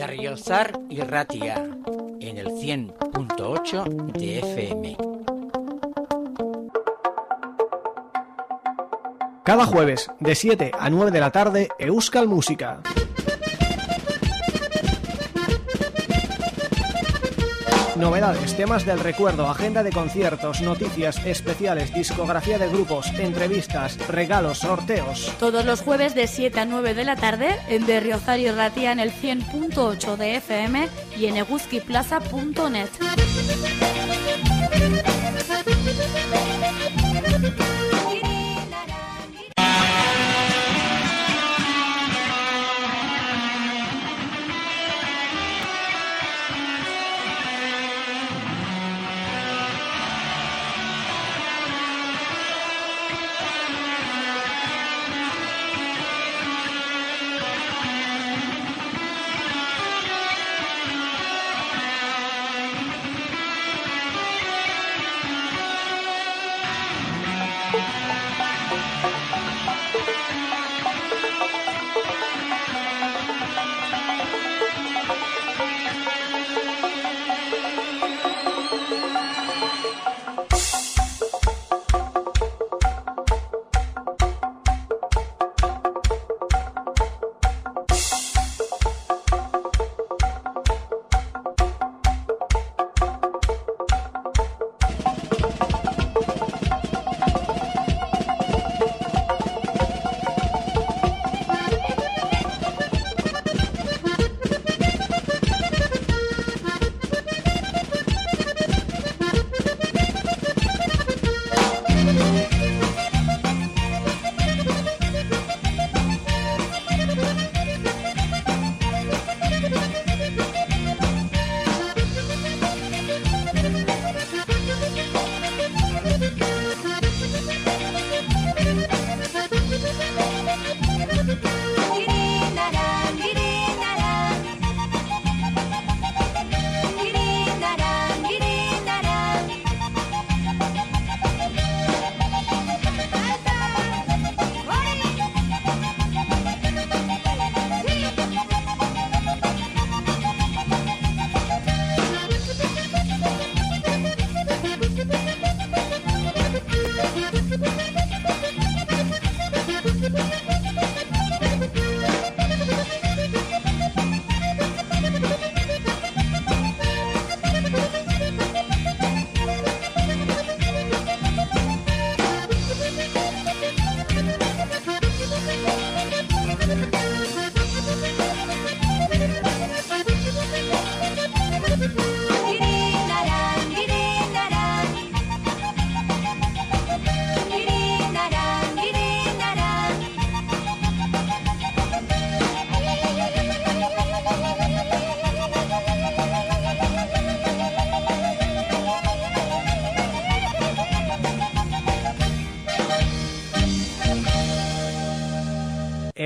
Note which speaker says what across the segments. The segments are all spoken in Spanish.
Speaker 1: Berriozar y Ratia en el 100.8 de FM.
Speaker 2: Cada jueves, de 7 a 9 de la tarde, Euskal Música. Novedades, temas del recuerdo, agenda de conciertos, noticias especiales, discografía de grupos, entrevistas, regalos, sorteos.
Speaker 3: Todos los jueves de 7 a 9 de la tarde en Berriozar y Ratia en el 100.8 de FM y en eguzquiplaza.net.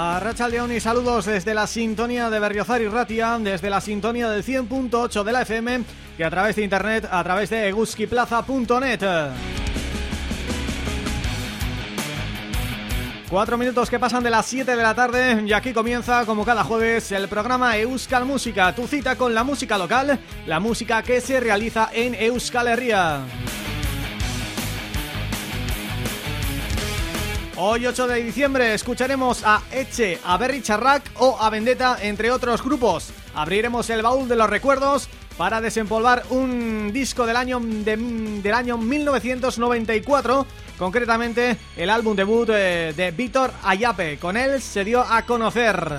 Speaker 2: Racha León y saludos desde la sintonía de Berriozar y Ratia, desde la sintonía del 100.8 de la FM y a través de internet, a través de eguskiplaza.net. Cuatro minutos que pasan de las 7 de la tarde y aquí comienza, como cada jueves, el programa Euskal Música, tu cita con la música local, la música que se realiza en Euskal Herria. Hoy 8 de diciembre escucharemos a Eche, a Berry Charrac o a Vendetta, entre otros grupos. Abriremos el baúl de los recuerdos para desempolvar un disco del año del año 1994, concretamente el álbum debut de, de Víctor Ayape. Con él se dio a conocer.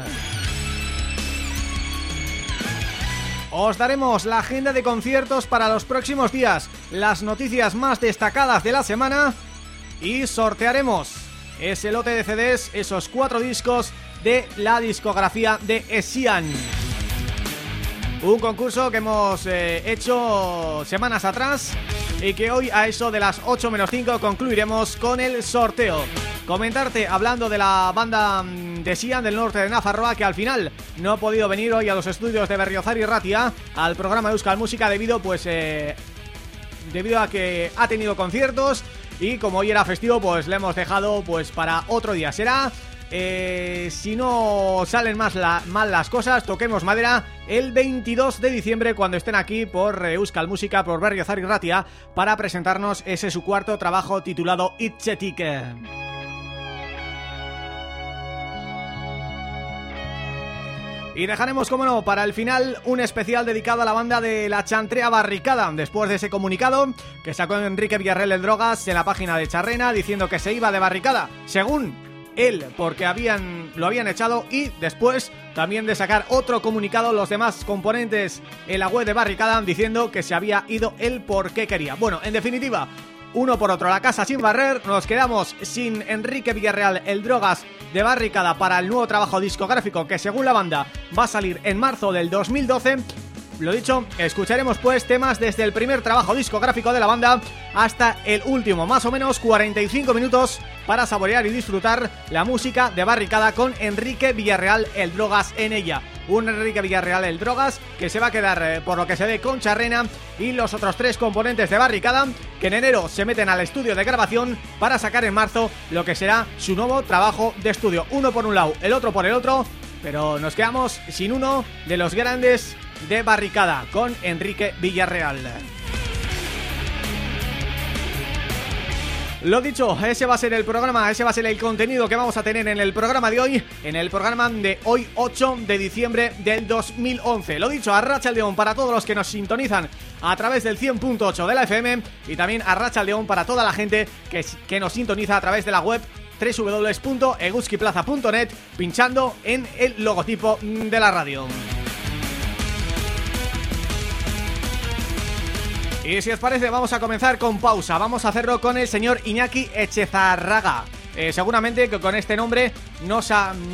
Speaker 2: Os daremos la agenda de conciertos para los próximos días, las noticias más destacadas de la semana y sortearemos ese lote de CDs, esos cuatro discos de la discografía de Esian. Un concurso que hemos eh, hecho semanas atrás y que hoy a eso de las 8 menos 5 concluiremos con el sorteo. Comentarte, hablando de la banda mm, de Sian del norte de Nafarroa que al final no ha podido venir hoy a los estudios de Berriozar y Ratia al programa de Euskal Música debido pues eh, debido a que ha tenido conciertos y como hoy era festivo pues le hemos dejado pues para otro día. Será eh, si no salen más mal las cosas, toquemos madera el 22 de diciembre cuando estén aquí por Euskal Música, por Berriozar y Ratia para presentarnos ese su cuarto trabajo titulado Itchetik. Y dejaremos, como no, para el final un especial dedicado a la banda de La Chantrea Barricada Después de ese comunicado que sacó Enrique Villarreal el Drogas en la página de Charrena Diciendo que se iba de barricada Según él porque habían lo habían echado y después también de sacar otro comunicado los demás componentes en la web de Barricada diciendo que se había ido él porque quería. Bueno, en definitiva, uno por otro, la casa sin barrer, nos quedamos sin Enrique Villarreal, el Drogas de Barricada para el nuevo trabajo discográfico que según la banda va a salir en marzo del 2012 lo dicho, escucharemos pues temas desde el primer trabajo discográfico de la banda hasta el último, más o menos 45 minutos para saborear y disfrutar la música de Barricada con Enrique Villarreal El Drogas en ella. Un Enrique Villarreal El Drogas que se va a quedar, eh, por lo que se ve, con Charrena y los otros tres componentes de Barricada que en enero se meten al estudio de grabación para sacar en marzo lo que será su nuevo trabajo de estudio. Uno por un lado, el otro por el otro, pero nos quedamos sin uno de los grandes de Barricada con Enrique Villarreal. Lo dicho, ese va a ser el programa, ese va a ser el contenido que vamos a tener en el programa de hoy, en el programa de hoy 8 de diciembre del 2011. Lo dicho, a Racha León para todos los que nos sintonizan a través del 100.8 de la FM y también a Racha León para toda la gente que, que nos sintoniza a través de la web www.eguskiplaza.net pinchando en el logotipo de la radio. Y si os parece vamos a comenzar con pausa. Vamos a hacerlo con el señor Iñaki Echezarraga. Eh, Seguramente que con este nombre no,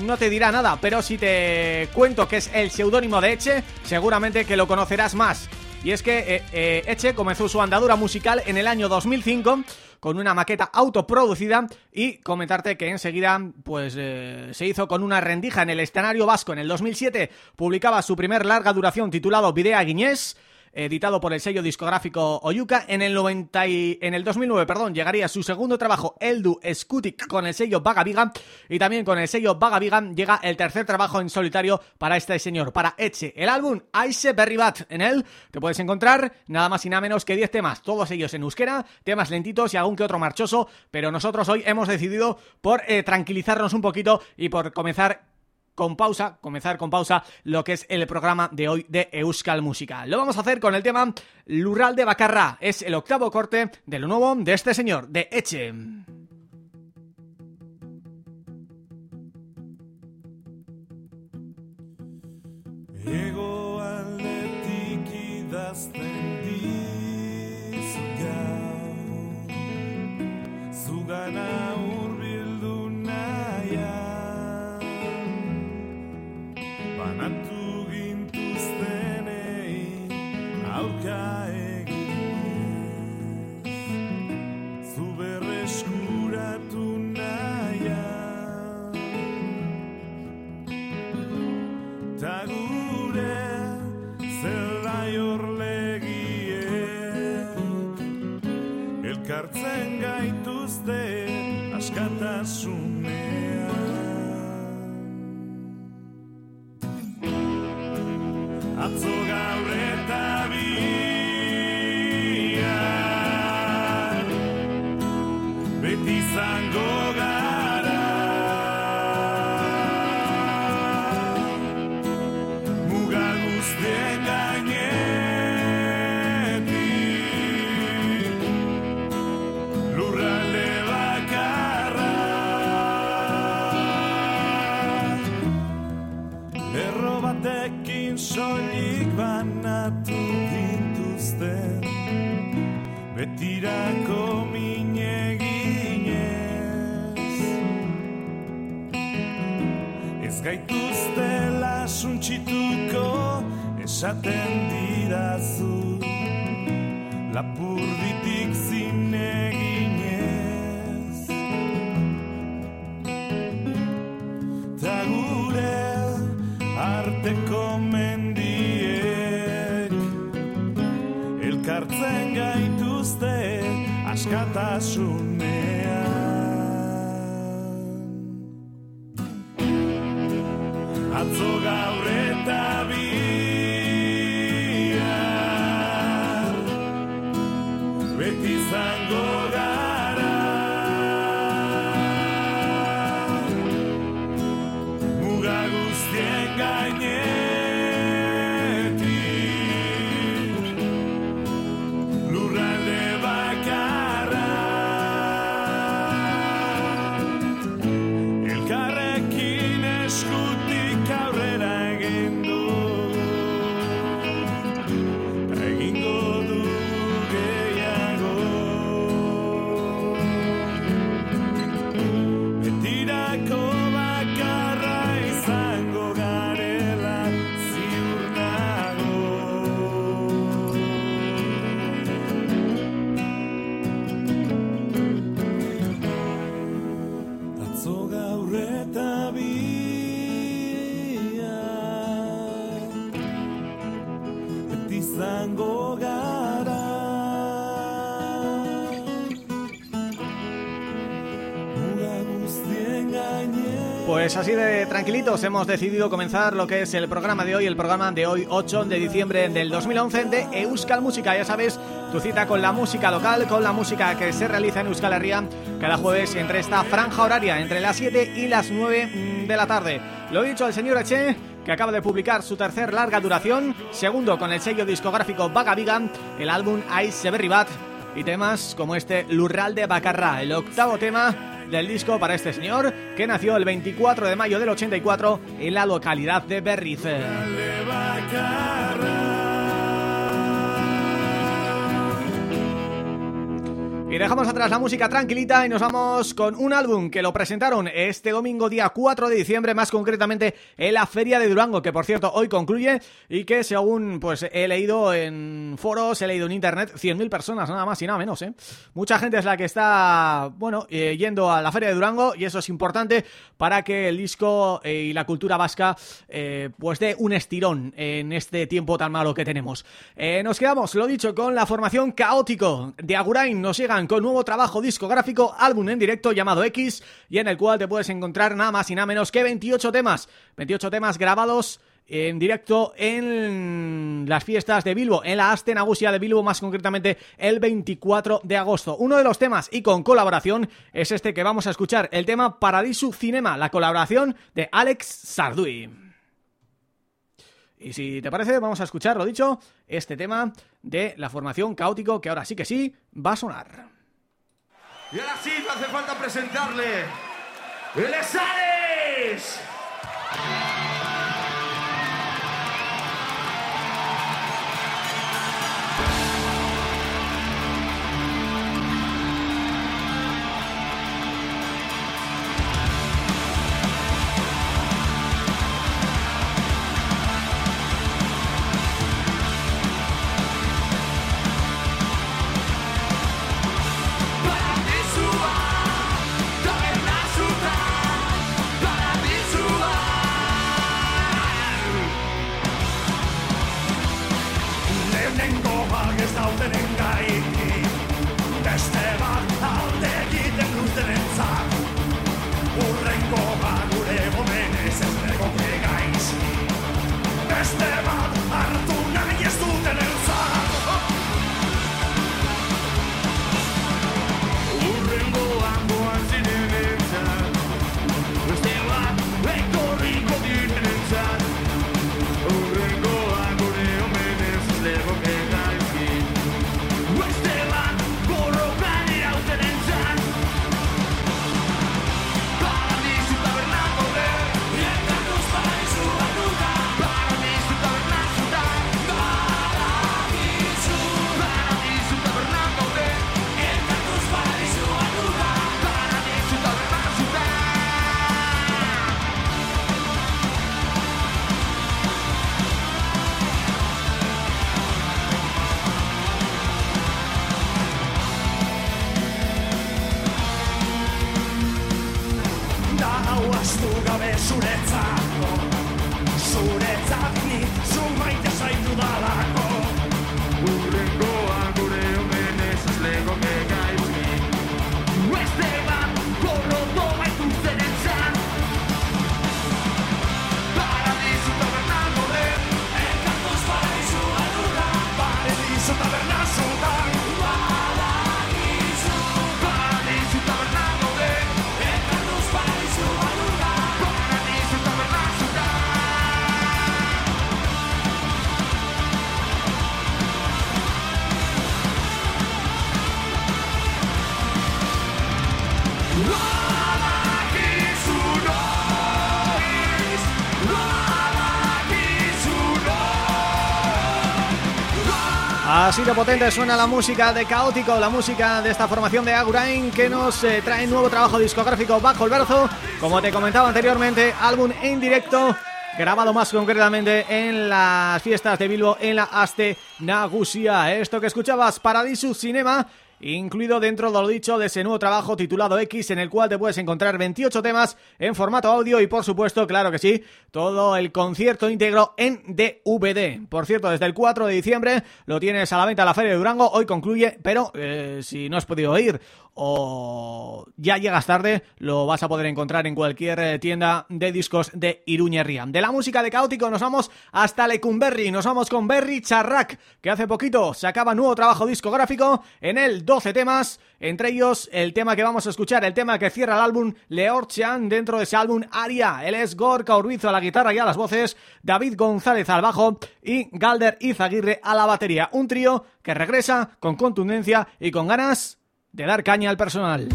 Speaker 2: no te dirá nada Pero si te cuento que es el seudónimo de Eche Seguramente que lo conocerás más. Y es que eh, eh, Eche comenzó su andadura musical en el año 2005 con una maqueta autoproducida y comentarte que enseguida pues se hizo con una rendija en el escenario vasco en el 2007 publicaba su primer larga duración titulado Videa Guiñés editado por el sello discográfico Oyuka. En el 90 en el 2009, perdón, llegaría su segundo trabajo, Eldu Skutik, con el sello Vagaviga. Y también con el sello Vagaviga llega el tercer trabajo en solitario para este señor, para Eche. El álbum Aise Berribat. En él te puedes encontrar nada más y nada menos que 10 temas, todos ellos en euskera, temas lentitos y algún que otro marchoso, pero nosotros hoy hemos decidido por eh, tranquilizarnos un poquito y por comenzar con pausa, comenzar con pausa lo que es el programa de hoy de Euskal Música. Lo vamos a hacer con el tema Lural de Bacarra. Es el octavo corte de lo nuevo de este señor, de Eche.
Speaker 4: esaten azul la
Speaker 2: Pues así de tranquilitos hemos decidido comenzar lo que es el programa de hoy, el programa de hoy 8 de diciembre del 2011 de Euskal Música, ya sabes, tu cita con la música local, con la música que se realiza en Euskal Herria cada jueves entre esta franja horaria, entre las 7 y las 9 de la tarde. Lo dicho al señor Eche, que acaba de publicar su tercer larga duración, segundo con el sello discográfico Vaga Viga, el álbum Ice Berribat, y temas como este Lurral de Bacarra, el octavo tema del disco para este señor que nació el 24 de mayo del 84 en la localidad de Berriz. Y dejamos atrás la música tranquilita y nos vamos con un álbum que lo presentaron este domingo día 4 de diciembre, más concretamente en la Feria de Durango, que por cierto hoy concluye y que según pues he leído en foros, he leído en internet, 100.000 personas nada más y nada menos, ¿eh? Mucha gente es la que está, bueno, eh, yendo a la Feria de Durango y eso es importante para que el disco eh, y la cultura vasca eh, pues dé un estirón en este tiempo tan malo que tenemos. Nos quedamos, lo dicho, con la formación Caótico de Agurain, nos llegan con nuevo trabajo discográfico, álbum en directo llamado X y en el cual te puedes encontrar nada más y nada menos que 28 temas, 28 temas grabados en directo en las fiestas de Bilbo, en la Aste Nagusia de Bilbo, más concretamente el 24 de agosto. Uno de los temas y con colaboración es este que vamos a escuchar, el tema Paradisu Cinema, la colaboración de Alex Sarduy. Y si te parece, vamos a escuchar, lo dicho, este tema de la formación Caótico, que ahora sí que sí va a sonar.
Speaker 5: Y ahora sí, no hace falta presentarle. ¡El!
Speaker 4: zuretzako Zuretzak nik zu maite zaitu dalako
Speaker 2: Así de potente suena la música de Caótico, la música de esta formación de Agurain que nos eh, trae nuevo trabajo discográfico bajo el brazo, como te comentaba anteriormente, álbum en directo grabado más concretamente en las fiestas de Bilbo en la Aste Nagusia. Esto que escuchabas, Paradiso Cinema, incluido dentro de lo dicho de ese nuevo trabajo titulado X, en el cual te puedes encontrar 28 temas en formato audio y por supuesto, claro que sí, todo el concierto íntegro en DVD. Por cierto, desde el 4 de diciembre lo tienes a la venta en la Feria de Durango, hoy concluye, pero eh, si no has podido ir o ya llegas tarde, lo vas a poder encontrar en cualquier eh, tienda de discos de Iruñerría. De la música de Caótico nos vamos hasta Lecumberri, nos vamos con Berry Charrac, que hace poquito sacaba nuevo trabajo discográfico, en él 12 temas, entre ellos el tema que vamos a escuchar, el tema que cierra el álbum Leorchan dentro de ese álbum Aria. Él es Gorka Urbizo a la guitarra y a las voces, David González al bajo y Galder Izaguirre a la batería. Un trío que regresa con contundencia y con ganas de dar caña al personal.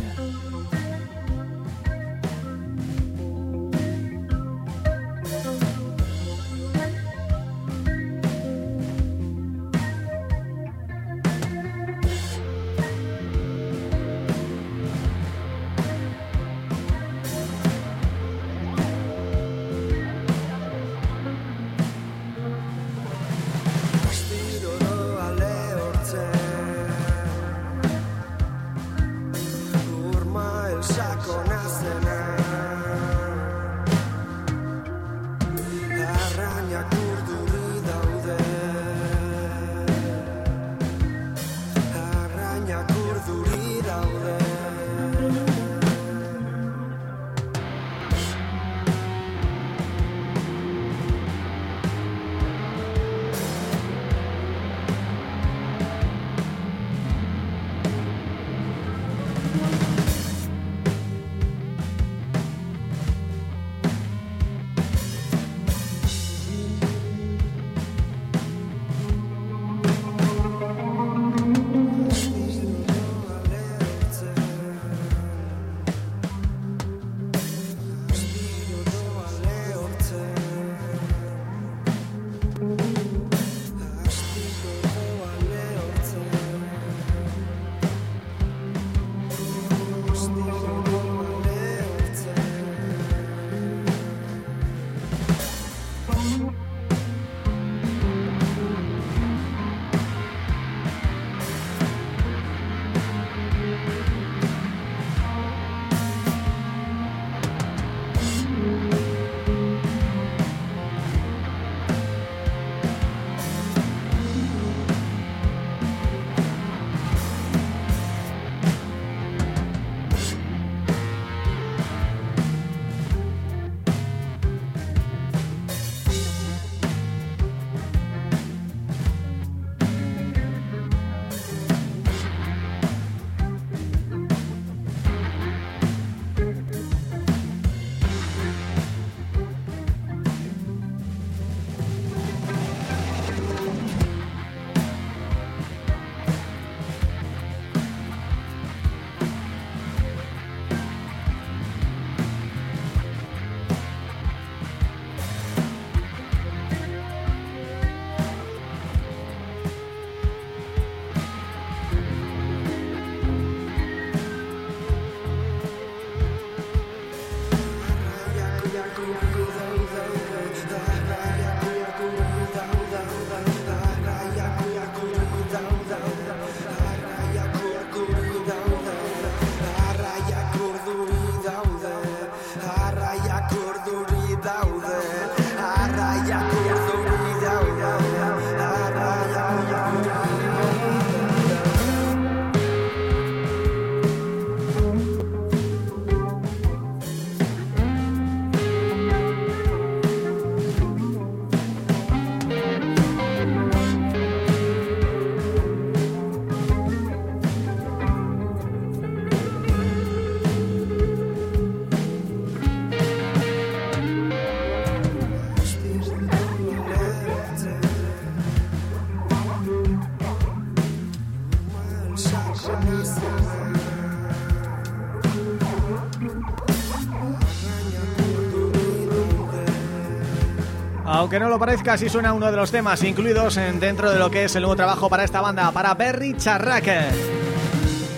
Speaker 2: Aunque no lo parezca, sí suena uno de los temas incluidos en, dentro de lo que es el nuevo trabajo para esta banda, para Berry Charrac.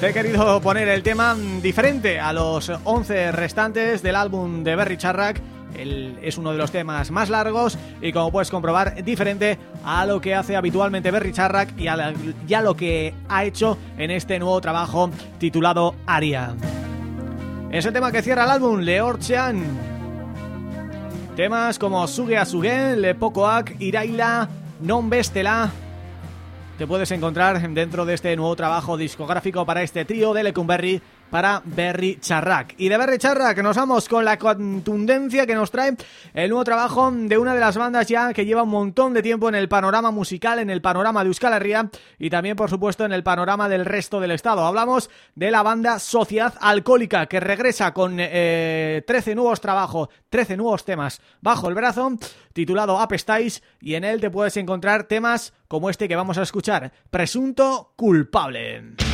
Speaker 2: Te he querido poner el tema diferente a los 11 restantes del álbum de Berry Charrac es uno de los temas más largos y como puedes comprobar diferente a lo que hace habitualmente Berry Charrac y a, lo que ha hecho en este nuevo trabajo titulado Aria. Es el tema que cierra el álbum, Leorchan Temas como Suge a Suge, Le Pocoac, Iraila, Non Bestela. Te puedes encontrar dentro de este nuevo trabajo discográfico para este trío de Lecumberri para Berry Charrac. Y de Berry Charrac nos vamos con la contundencia que nos trae el nuevo trabajo de una de las bandas ya que lleva un montón de tiempo en el panorama musical, en el panorama de Euskal Herria y también por supuesto en el panorama del resto del estado. Hablamos de la banda Sociedad Alcohólica que regresa con 13 eh, nuevos trabajos, 13 nuevos temas bajo el brazo, titulado Apestáis y en él te puedes encontrar temas como este que vamos a escuchar, Presunto Culpable.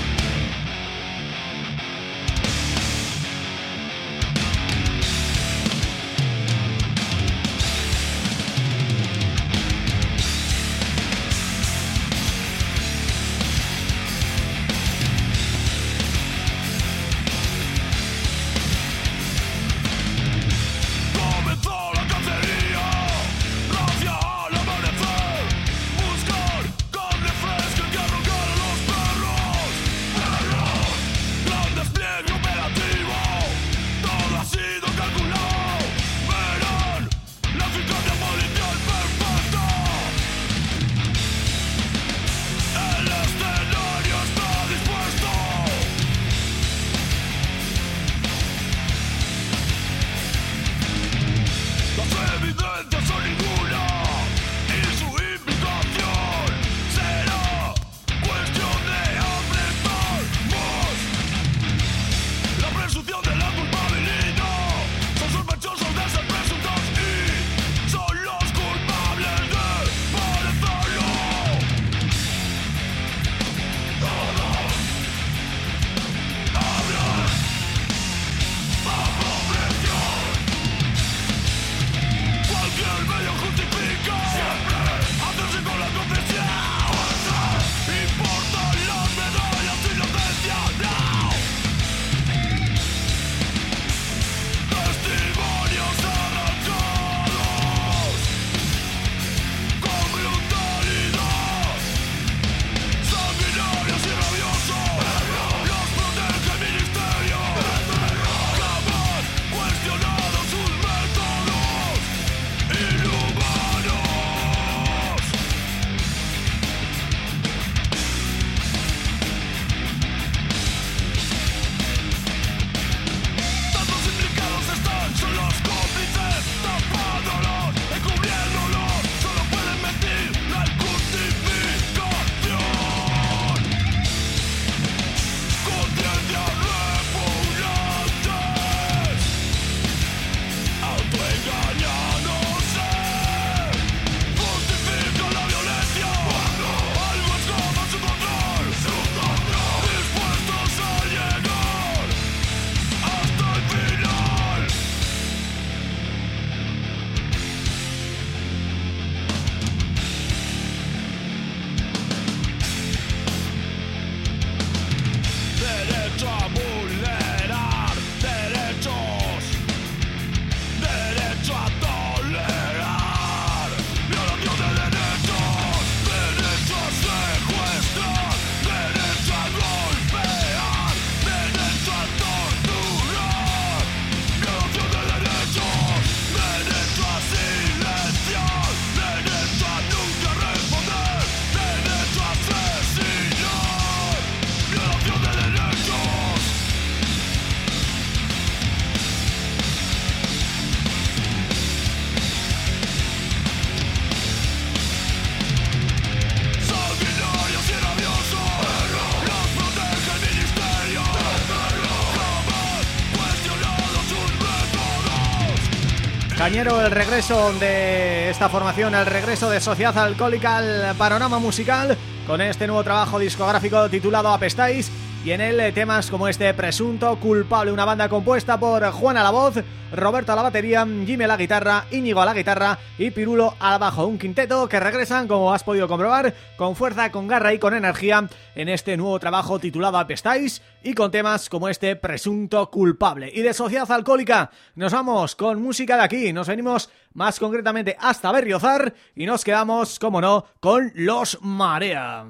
Speaker 6: Cañero, el regreso de esta formación, el regreso de Sociedad Alcohólica al panorama musical con este nuevo trabajo discográfico titulado Apestáis y en él temas como este Presunto Culpable, una banda compuesta por Juan a la voz, Roberto a la batería, Jimmy a la guitarra, Íñigo a la guitarra y Pirulo al bajo, un quinteto que regresan, como has podido comprobar, con fuerza, con garra y con energía en este nuevo trabajo titulado Apestáis y con temas como este Presunto Culpable. Y de Sociedad Alcohólica nos vamos con música de aquí, nos venimos más concretamente hasta Berriozar y nos quedamos, como no, con Los Marea.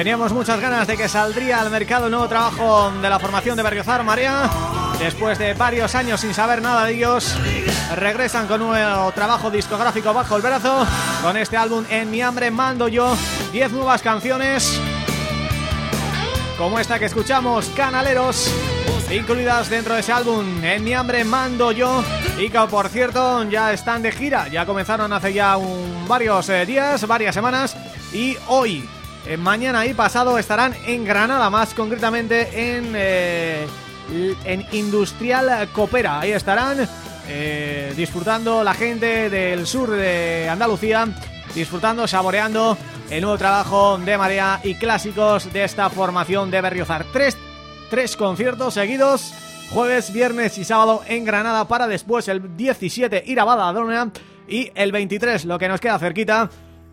Speaker 6: Teníamos muchas ganas de que saldría al mercado un nuevo trabajo de la formación de Berriozar Marea Después de varios años sin saber nada de ellos Regresan con un nuevo trabajo discográfico bajo el brazo Con este álbum En mi hambre mando yo 10 nuevas canciones Como esta que escuchamos, Canaleros
Speaker 2: incluidas dentro de ese álbum En mi hambre mando yo y que por cierto ya están de gira, ya comenzaron hace ya un, varios eh, días, varias semanas y hoy, eh, mañana y pasado estarán en Granada, más concretamente en, eh, en Industrial Copera, ahí estarán disfrutando la gente del sur de Andalucía, disfrutando, saboreando el nuevo trabajo de Marea y clásicos de esta formación de Berriozar. Tres tres conciertos seguidos jueves, viernes y sábado en Granada para después el 17 ir a Badalona y el 23, lo que nos queda cerquita,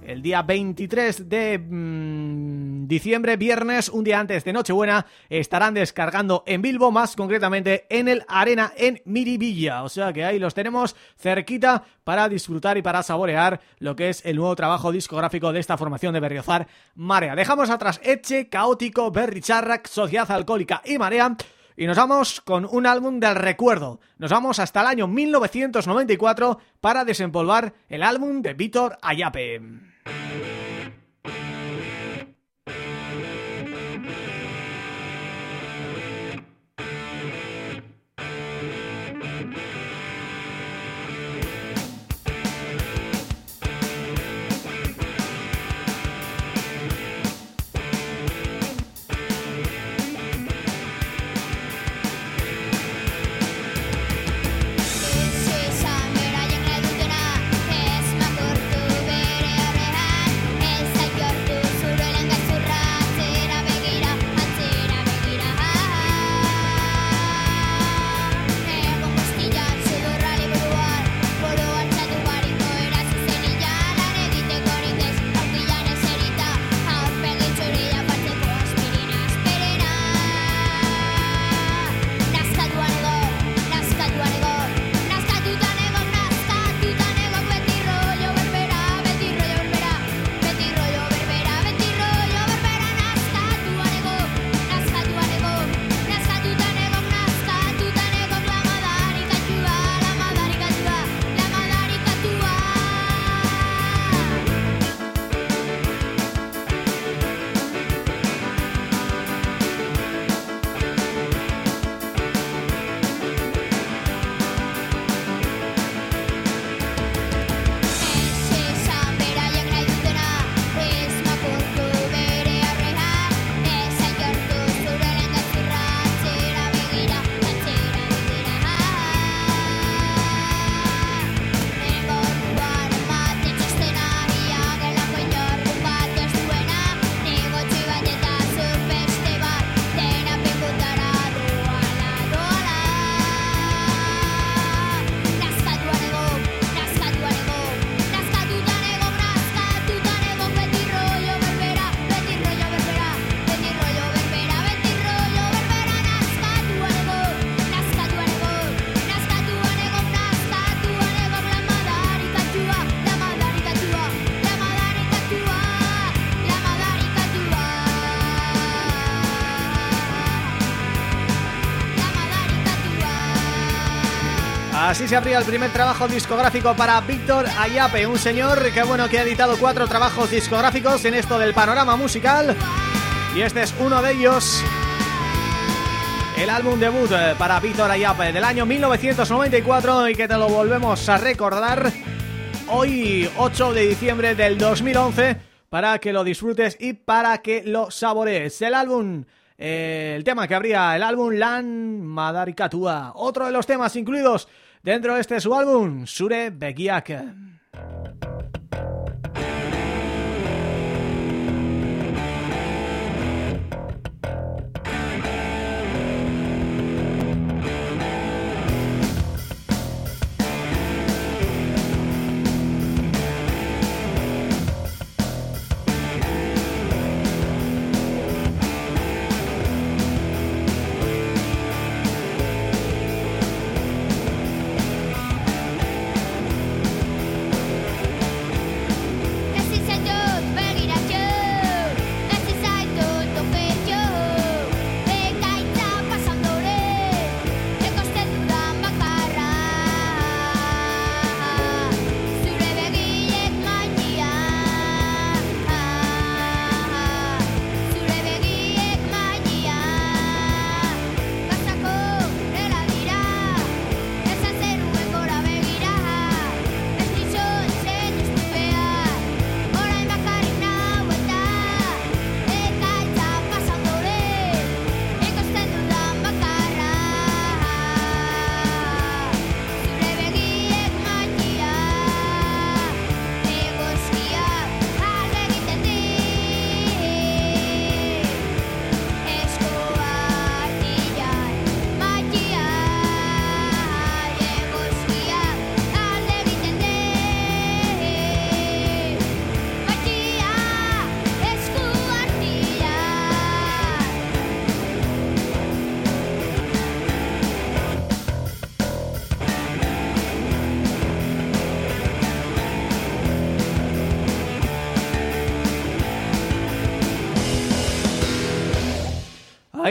Speaker 2: el día 23 de mm, diciembre, viernes, un día antes de Nochebuena, estarán descargando en Bilbo, más concretamente en el Arena en Miribilla. O sea que ahí los tenemos cerquita para disfrutar y para saborear lo que es el nuevo trabajo discográfico de esta formación de Berriozar, Marea. Dejamos atrás Eche, Caótico, Berry Charrac, Sociedad Alcohólica y Marea y nos vamos con un álbum del recuerdo. Nos vamos hasta el año 1994 para desempolvar el álbum de Víctor Ayape. Thank you. Así se abría el primer trabajo discográfico para Víctor Ayape, un señor que bueno que ha editado cuatro trabajos discográficos en esto del panorama musical y este es uno de ellos. El álbum debut eh, para Víctor Ayape del año 1994 y que te lo volvemos a recordar hoy 8 de diciembre del 2011 para que lo disfrutes y para que lo saborees. El álbum eh, el tema que abría el álbum Lan Madarikatua, otro de los temas incluidos dentro de este su álbum, Sure Begiak.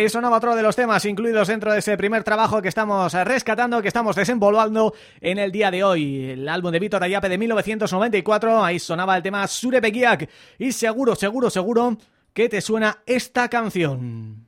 Speaker 2: Ahí sonaba otro de los temas incluidos dentro de ese primer trabajo que estamos rescatando, que estamos desempolvando en el día de hoy. El álbum de Víctor Ayape de 1994, ahí sonaba el tema Surepequiak. Y seguro, seguro, seguro que te suena esta canción.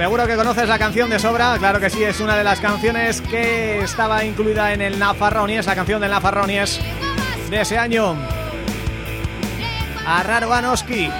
Speaker 2: Seguro que conoces la canción de sobra, claro que sí, es una de las canciones que estaba incluida en el Nafarronies, la canción del Nafarronies de ese año. Arraro Anoski.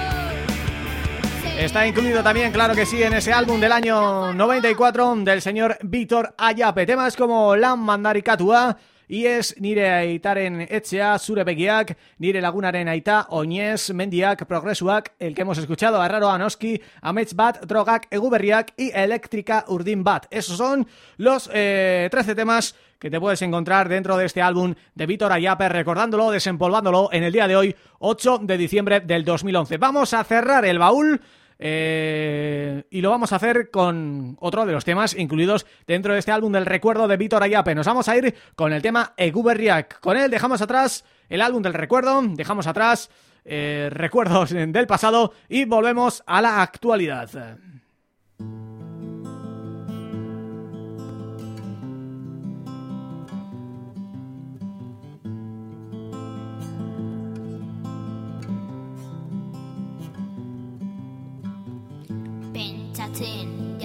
Speaker 2: Está incluido también, claro que sí, en ese álbum del año 94 del señor Víctor Ayape. Temas como Lan Mandarikatua es nire aitaren etxea, zure begiak, nire lagunaren aita, oñez, mendiak, progresuak, el que hemos escuchado, Arraro Anoski, Amets Bat, Drogak, Eguberriak y Eléctrica Urdin Bat. Esos son los eh, 13 temas que te puedes encontrar dentro de este álbum de Víctor Ayape, recordándolo, desempolvándolo en el día de hoy, 8 de diciembre del 2011. Vamos a cerrar el baúl eh, y lo vamos a hacer con otro de los temas incluidos dentro de este álbum del recuerdo de Víctor Ayape. Nos vamos a ir con el tema Eguberriak. Con él dejamos atrás el álbum del recuerdo, dejamos atrás eh, recuerdos del pasado y volvemos a la actualidad.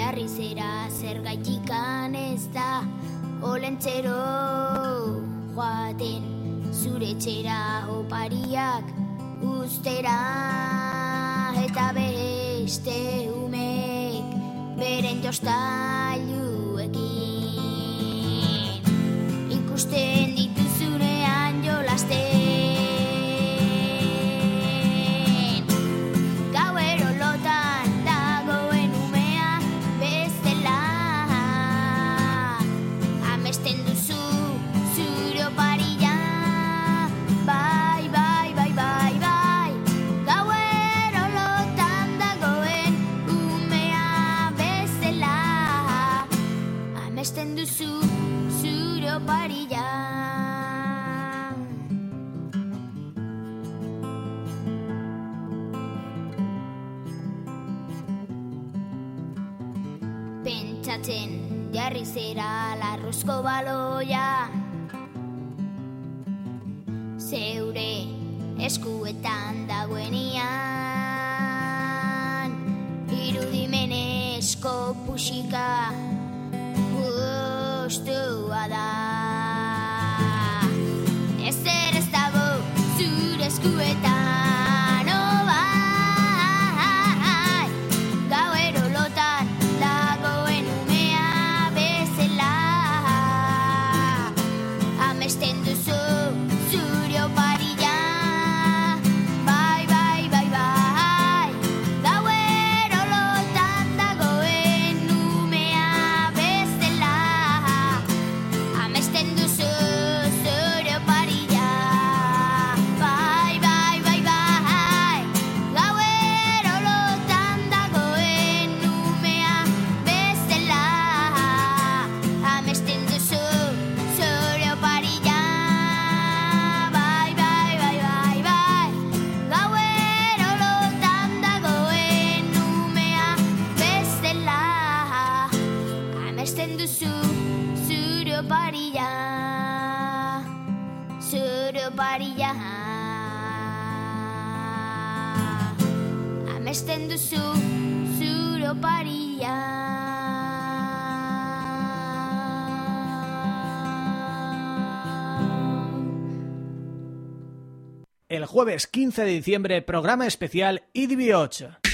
Speaker 7: Jarri zera zer gaitikan ez da olentzero joaten. Zure txera opariak ustera eta beste umek beren jostailuekin. Ikusten dituzunean jolasten larruzko baloia
Speaker 2: jueves 15 de diciembre, programa especial IDB 8.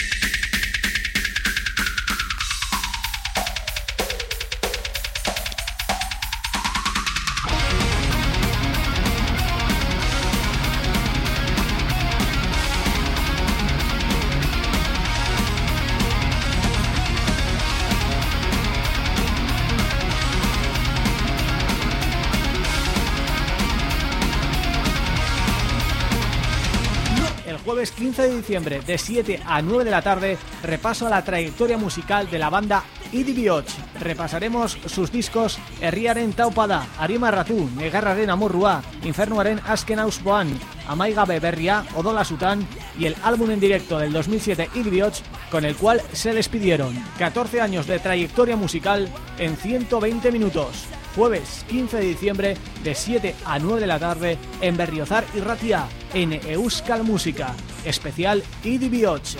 Speaker 2: De 7 a 9 de la tarde repaso a la trayectoria musical de la banda IDB8. Repasaremos sus discos Herriaren Taupada, Arima Ratu, Negarraren Amorrua, Infernuaren Asken Ausboan, Amaigabe Berria, Odola Sutan y el álbum en directo del 2007 IDB8 con el cual se despidieron. 14 años de trayectoria musical en 120 minutos jueves 15 de diciembre de 7 a 9 de la tarde en Berriozar y Ratia, en Euskal Música, especial IDB8.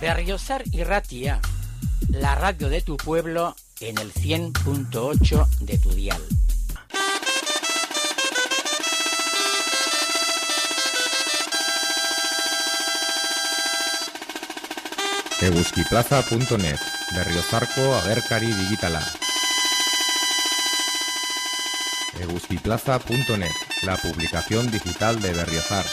Speaker 1: Berriozar y Ratia, la radio de tu pueblo en el 100.8 de tu dial.
Speaker 8: eguzkiplaza.net Berriozarko agerkari digitala eguzkiplaza.net La publicación digital de Berriozar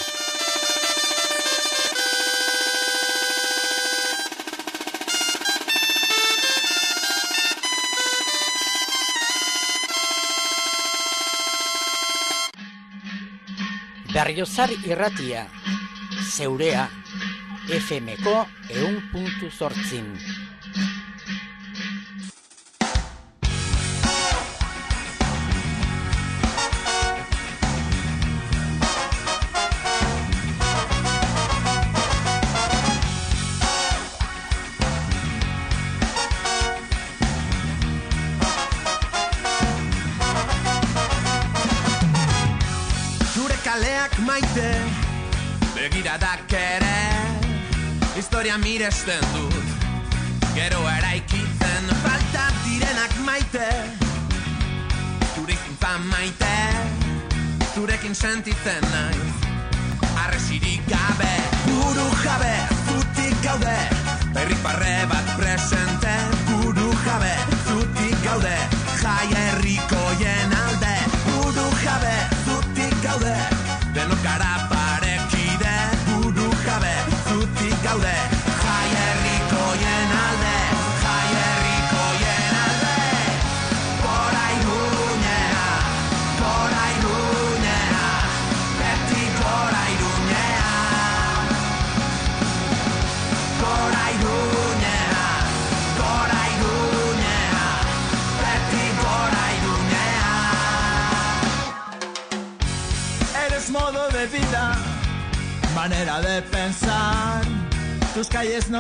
Speaker 1: Berriozar irratia, zeurea, FMko eun puntu zortzin.
Speaker 9: Estando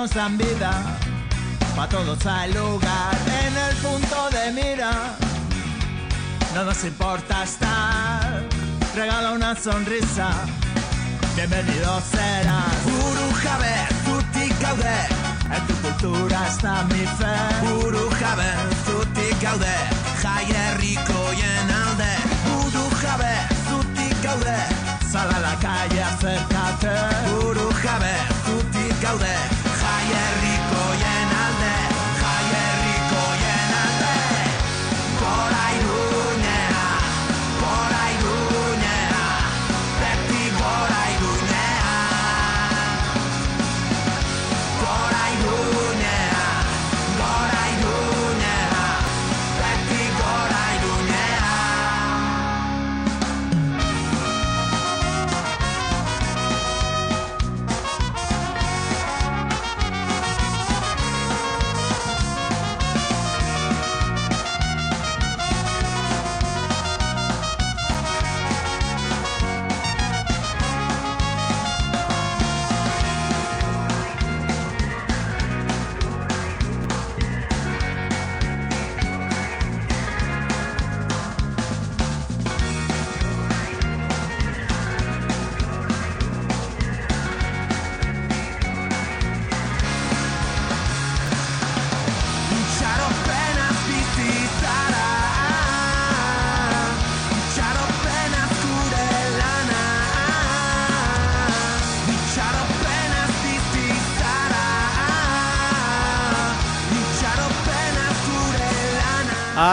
Speaker 9: nos dan vida, para todos hay lugar en el punto de mira. No nos importa estar, regala una sonrisa. Bienvenido serás.
Speaker 1: Buru jabe, gaude
Speaker 9: En tu cultura está mi fe.
Speaker 1: Buru jabe, zutik gaude Jai herrikoien alde Buru jabe, gaude
Speaker 9: Sal a la calle, acércate.
Speaker 1: Buru jabe, zutik gaude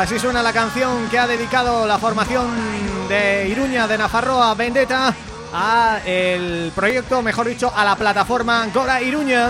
Speaker 2: Así suena la canción que ha dedicado la formación de Iruña de Nafarroa Vendetta a el proyecto, mejor dicho, a la plataforma Gora Iruña.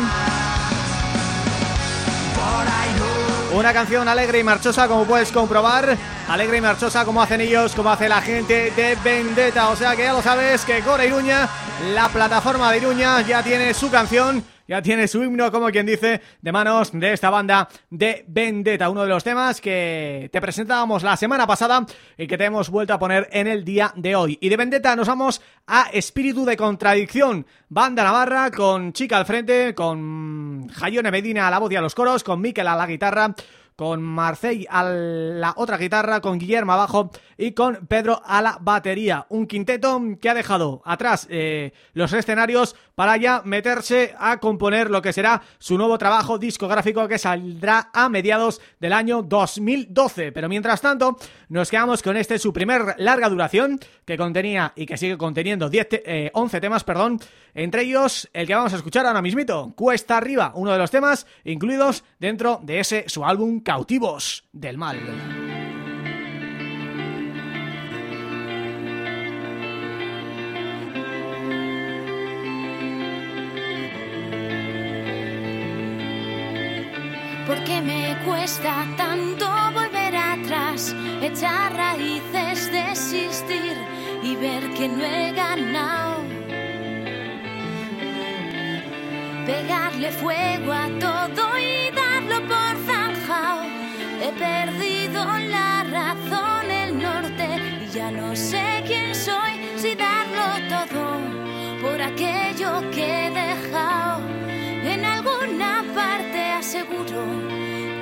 Speaker 2: Una canción alegre y marchosa como puedes comprobar. Alegre y marchosa como hacen ellos, como hace la gente de Vendetta. O sea que ya lo sabes que Gora Iruña, la plataforma de Iruña ya tiene su canción ya tiene su himno, como quien dice, de manos de esta banda de Vendetta, uno de los temas que te presentábamos la semana pasada y que te hemos vuelto a poner en el día de hoy. Y de Vendetta nos vamos a Espíritu de Contradicción, banda navarra con Chica al frente, con Jayone Medina a la voz y a los coros, con Miquel a la guitarra, con Marcel a la otra guitarra, con Guillermo abajo y con Pedro a la batería. Un quinteto que ha dejado atrás eh, los escenarios para ya meterse a componer lo que será su nuevo trabajo discográfico que saldrá a mediados del año 2012. Pero mientras tanto, nos quedamos con este su primer larga duración que contenía y que sigue conteniendo 10 te- eh, 11 temas, perdón, entre ellos el que vamos a escuchar ahora mismito, Cuesta Arriba, uno de los temas incluidos dentro de ese su álbum Cautivos del Mal.
Speaker 10: Porque me cuesta tanto volver atrás, echar raíces, desistir y ver que no he ganado. Pegarle fuego a todo y darlo por zanjao. He perdido la razón, el norte y ya no sé quién soy si darlo todo por aquello que he dejado. En alguna parte aseguro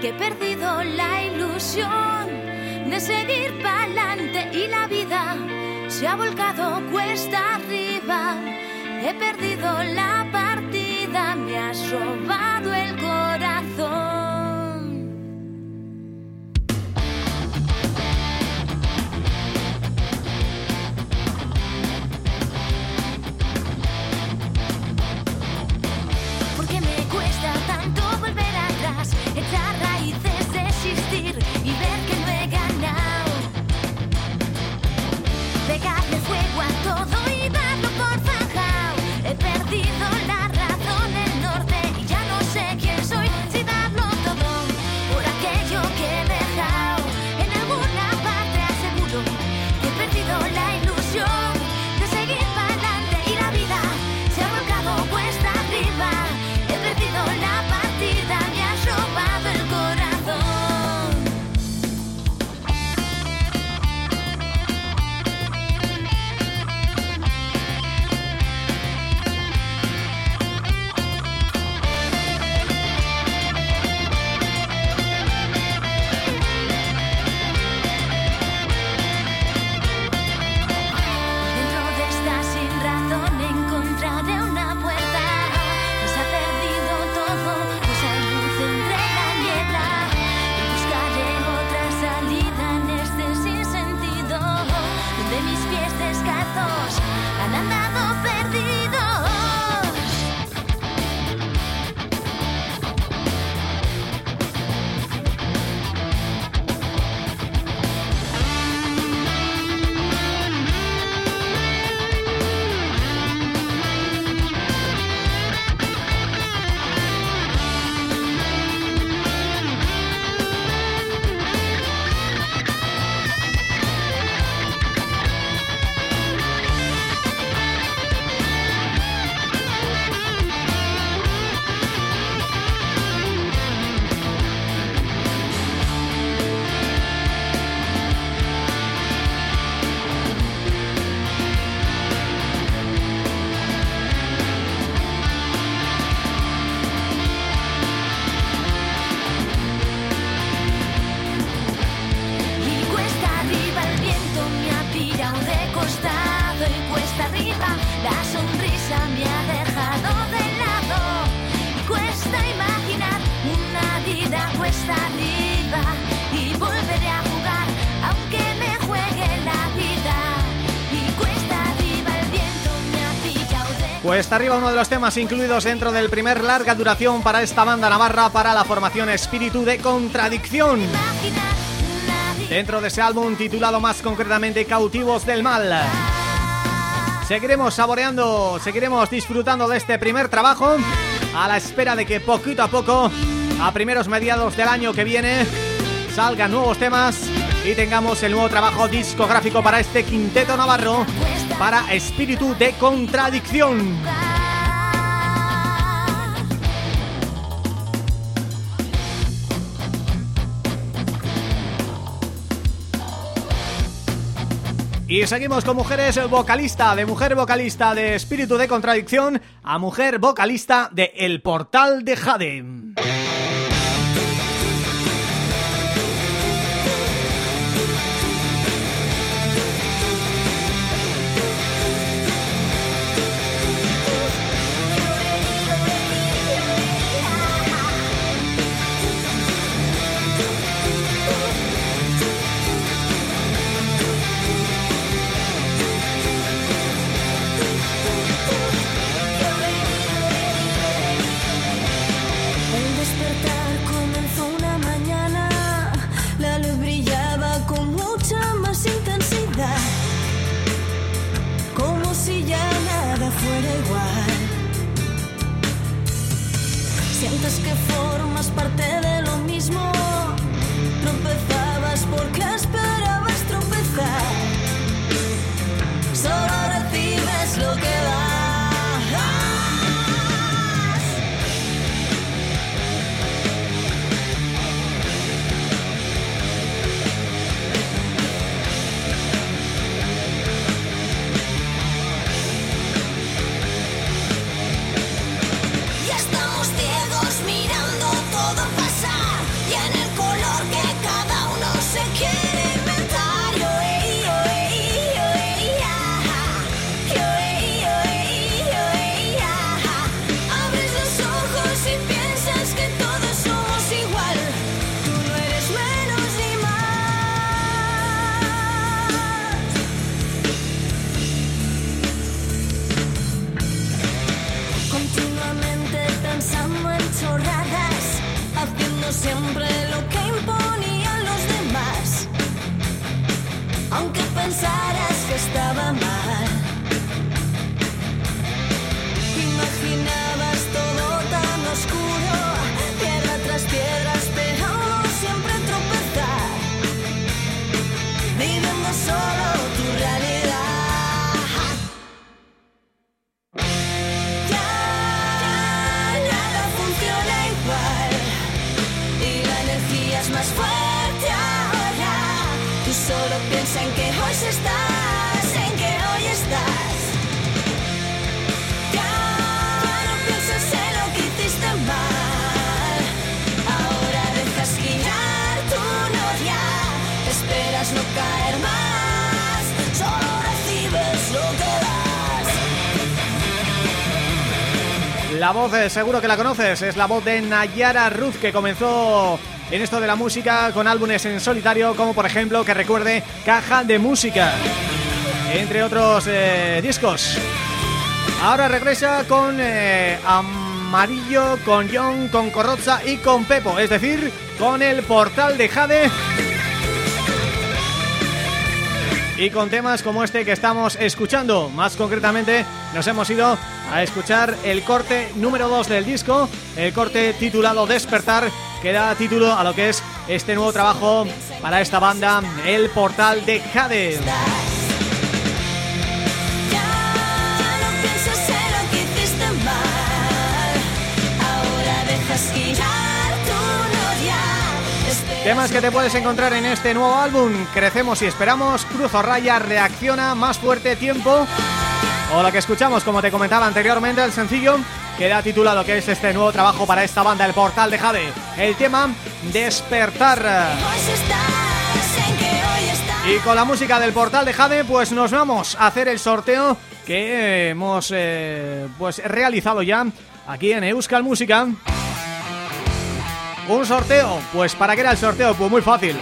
Speaker 10: que he perdido la ilusión de seguir pa'lante y la vida se ha volcado cuesta arriba. He perdido la partida, me
Speaker 2: Arriba uno de los temas incluidos dentro del primer larga duración para esta banda navarra para la formación Espíritu de Contradicción. Dentro de ese álbum titulado más concretamente Cautivos del Mal. Seguiremos saboreando, seguiremos disfrutando de este primer trabajo a la espera de que poquito a poco, a primeros mediados del año que viene, salgan nuevos temas y tengamos el nuevo trabajo discográfico para este quinteto navarro para Espíritu de Contradicción. Y seguimos con mujeres vocalista, de mujer vocalista de Espíritu de Contradicción a mujer vocalista de El Portal de Jade. parte de La voz, seguro que la conoces, es la voz de Nayara Ruth que comenzó en esto de la música con álbumes en solitario como por ejemplo, que recuerde, Caja de Música, entre otros eh, discos. Ahora regresa con eh, Amarillo, con John, con Corroza y con Pepo, es decir, con el Portal de Jade y con temas como este que estamos escuchando. Más concretamente nos hemos ido a escuchar el corte número 2 del disco, el corte titulado Despertar, que da título a lo que es este nuevo trabajo para esta banda, El Portal de Jade. Temas que te puedes encontrar en este nuevo álbum. Crecemos y Esperamos, Cruz o Raya, Reacciona, Más Fuerte, Tiempo. O lo que escuchamos, como te comentaba anteriormente, el sencillo Que da titulado que es este nuevo trabajo para esta banda, El Portal de Jade. El tema Despertar. Y con la música del Portal de Jade Pues nos vamos a hacer el sorteo Que hemos eh, pues realizado ya Aquí en Euskal Música un sorteo, pues ¿para qué era el sorteo? Pues muy fácil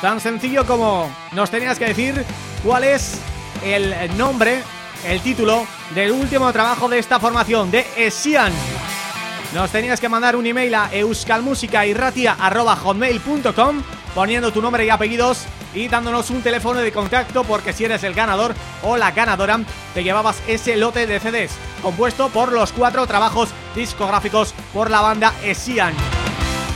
Speaker 2: Tan sencillo como nos tenías que decir cuál es el nombre el título del último trabajo de esta formación, de Esian. Nos tenías que mandar un email a euskalmusicairratia.com poniendo tu nombre y apellidos y dándonos un teléfono de contacto porque si eres el ganador o la ganadora te llevabas ese lote de CDs compuesto por los cuatro trabajos discográficos por la banda Esian.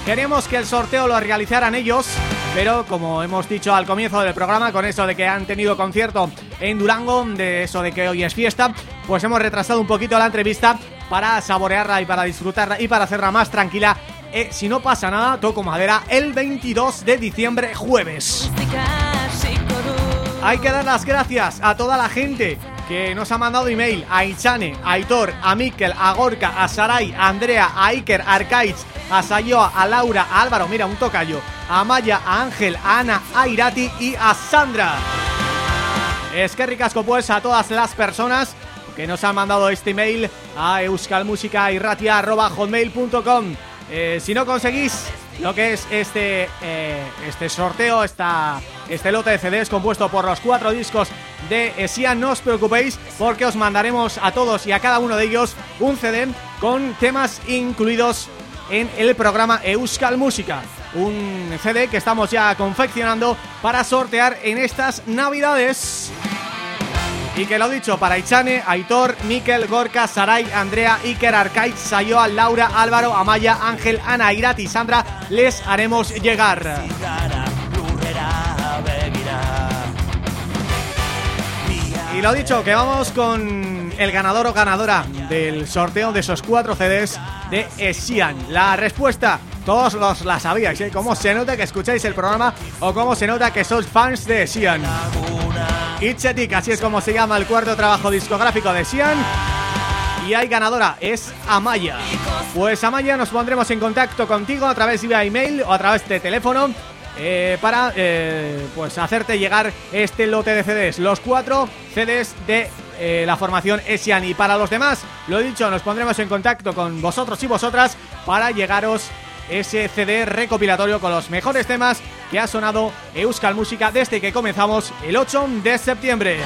Speaker 2: Queríamos que el sorteo lo realizaran ellos, pero como hemos dicho al comienzo del programa, con eso de que han tenido concierto en Durango, de eso de que hoy es fiesta, pues hemos retrasado un poquito la entrevista para saborearla y para disfrutarla y para hacerla más tranquila eh, si no pasa nada, toco madera, el 22 de diciembre, jueves. Hay que dar las gracias a toda la gente que nos ha mandado email a Ichane, a Aitor, a Mikel, a Gorka, a Saray, a Andrea, a Iker, a Arcaich, a Sayoa, a Laura, a Álvaro, mira, un tocayo, a Maya, a Ángel, a Ana, a Irati y a Sandra. Es que ricasco pues a todas las personas que nos han mandado este email a euskalmusicairratia.com eh, si no conseguís lo que es este eh, este sorteo, esta, este lote de CDs compuesto por los cuatro discos de ESIA, no os preocupéis porque os mandaremos a todos y a cada uno de ellos un CD con temas incluidos en el programa Euskal Música. Un CD que estamos ya confeccionando para sortear en estas navidades. Y que lo dicho, para Ichane, Aitor, Mikel, Gorka, Saray, Andrea, Iker, Arcaiz, Sayoa, Laura, Álvaro, Amaya, Ángel, Ana, Irati y Sandra les haremos llegar. Y lo dicho, que vamos con el ganador o ganadora del sorteo de esos cuatro CDs de Esian. La respuesta, todos los la sabíais, ¿eh? Cómo se nota que escucháis el programa o cómo se nota que sois fans de Esian. Itchetik, así es como se llama el cuarto trabajo discográfico de Sian Y hay ganadora, es Amaya. Pues Amaya nos pondremos en contacto contigo a través de email o a través de teléfono eh, Para eh, pues hacerte llegar este lote de CDs Los cuatro CDs de eh, la formación Esian Y para los demás, lo dicho, nos pondremos en contacto con vosotros y vosotras Para llegaros ese CD recopilatorio con los mejores temas que ha sonado Euskal Música desde que comenzamos el 8 de septiembre.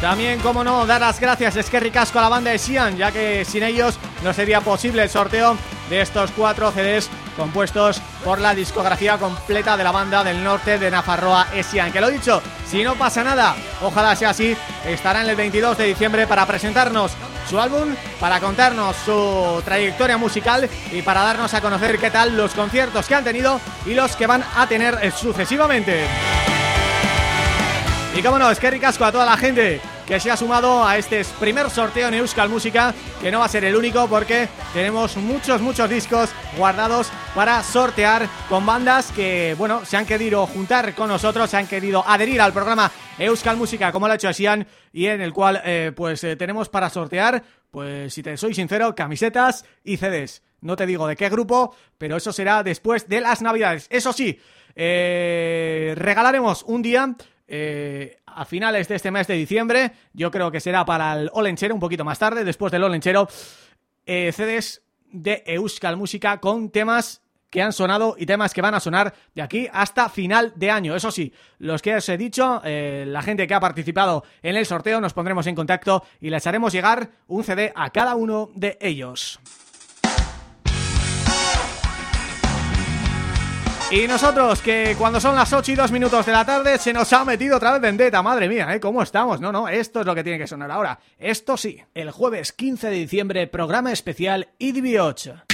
Speaker 2: También, como no, dar las gracias es que ricasco a la banda de Sian, ya que sin ellos no sería posible el sorteo de estos cuatro CDs compuestos por la discografía completa de la banda del norte de Nafarroa Esian. Que lo dicho, si no pasa nada, ojalá sea así, estará en el 22 de diciembre para presentarnos su álbum, para contarnos su trayectoria musical y para darnos a conocer qué tal los conciertos que han tenido y los que van a tener sucesivamente. Y como no, es que ricasco a toda la gente que se ha sumado a este primer sorteo en Euskal Música que no va a ser el único porque tenemos muchos, muchos discos guardados para sortear con bandas que, bueno, se han querido juntar con nosotros, se han querido adherir al programa Euskal Música como lo ha hecho Asian y en el cual, eh, pues, eh, tenemos para sortear, pues, si te soy sincero, camisetas y CDs. No te digo de qué grupo, pero eso será después de las navidades. Eso sí, eh, regalaremos un día eh, a finales de este mes de diciembre. Yo creo que será para el Olenchero, un poquito más tarde, después del Olenchero, eh, CDs de Euskal Música con temas que han sonado y temas que van a sonar de aquí hasta final de año. Eso sí, los que os he dicho, eh, la gente que ha participado en el sorteo, nos pondremos en contacto y les haremos llegar un CD a cada uno de ellos. Y nosotros, que cuando son las 8 y 2 minutos de la tarde se nos ha metido otra vez Vendetta, madre mía, ¿eh? ¿Cómo estamos? No, no, esto es lo que tiene que sonar ahora. Esto sí, el jueves 15 de diciembre, programa especial IDB8. 15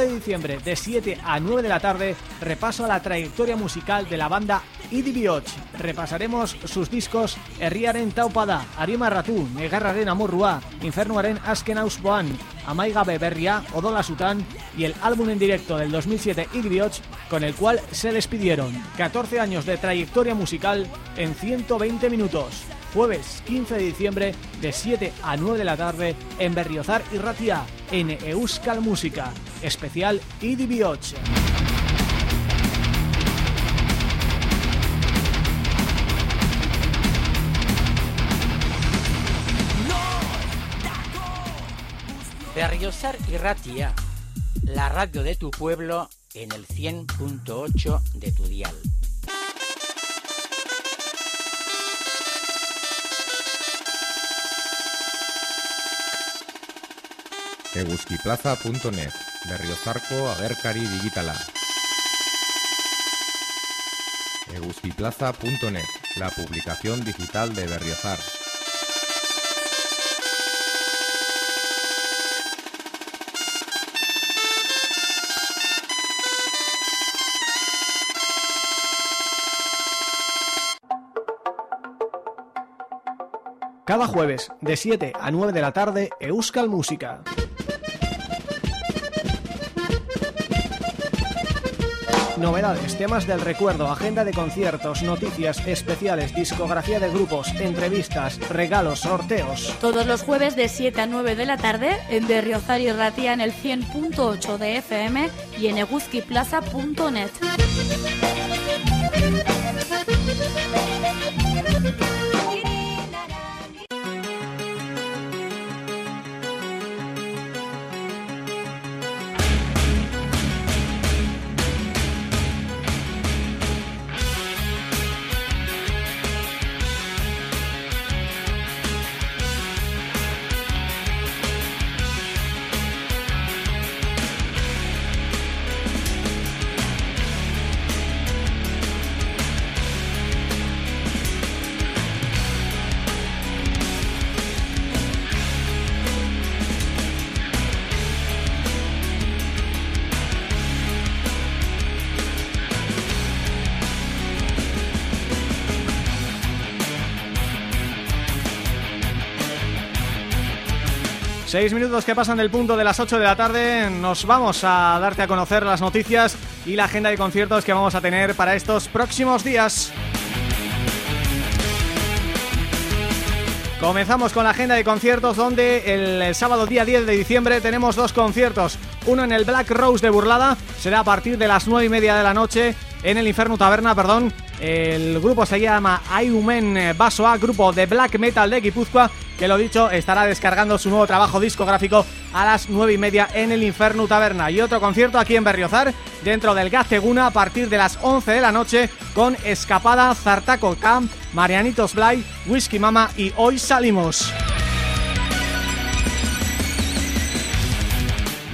Speaker 2: de diciembre de 7 a 9 de la tarde repaso a la trayectoria musical de la banda Idibioch. Repasaremos sus discos Herriaren Taupada, Arima Ratu, Negarraren Amorrua, Infernuaren Asken Ausboan, Amaigabe Berria, Odola Sutan y el álbum en directo del 2007 Idibioch con el cual se despidieron. 14 años de trayectoria musical en 120 minutos jueves 15 de diciembre de 7 a 9 de la tarde en Berriozar y Ratia, en Euskal Música, especial IDB8.
Speaker 1: Berriozar y Ratia, la radio de tu pueblo en el 100.8 de tu dial.
Speaker 8: eguzkiplaza.net Berriozarko agerkari digitala eguzkiplaza.net La publicación digital de Berriozar
Speaker 2: Cada jueves, de 7 a 9 de la tarde, Euskal Música. Novedades, temas del recuerdo, agenda de conciertos, noticias especiales, discografía de grupos, entrevistas, regalos, sorteos.
Speaker 3: Todos los jueves de 7 a 9 de la tarde en Berriozar Ratia en el 100.8 de FM y en eguzquiplaza.net.
Speaker 2: Seis minutos que pasan del punto de las 8 de la tarde. Nos vamos a darte a conocer las noticias y la agenda de conciertos que vamos a tener para estos próximos días. Comenzamos con la agenda de conciertos donde el sábado día 10 de diciembre tenemos dos conciertos. Uno en el Black Rose de Burlada, será a partir de las 9 y media de la noche en el Inferno Taberna, perdón El grupo se llama Ayumen Basoa, grupo de black metal de Guipúzcoa que lo dicho, estará descargando su nuevo trabajo discográfico a las 9 y media en el Inferno Taberna. Y otro concierto aquí en Berriozar, dentro del Gazteguna, a partir de las 11 de la noche, con Escapada, Zartaco Camp, Marianitos Blay, Whisky Mama y Hoy Salimos.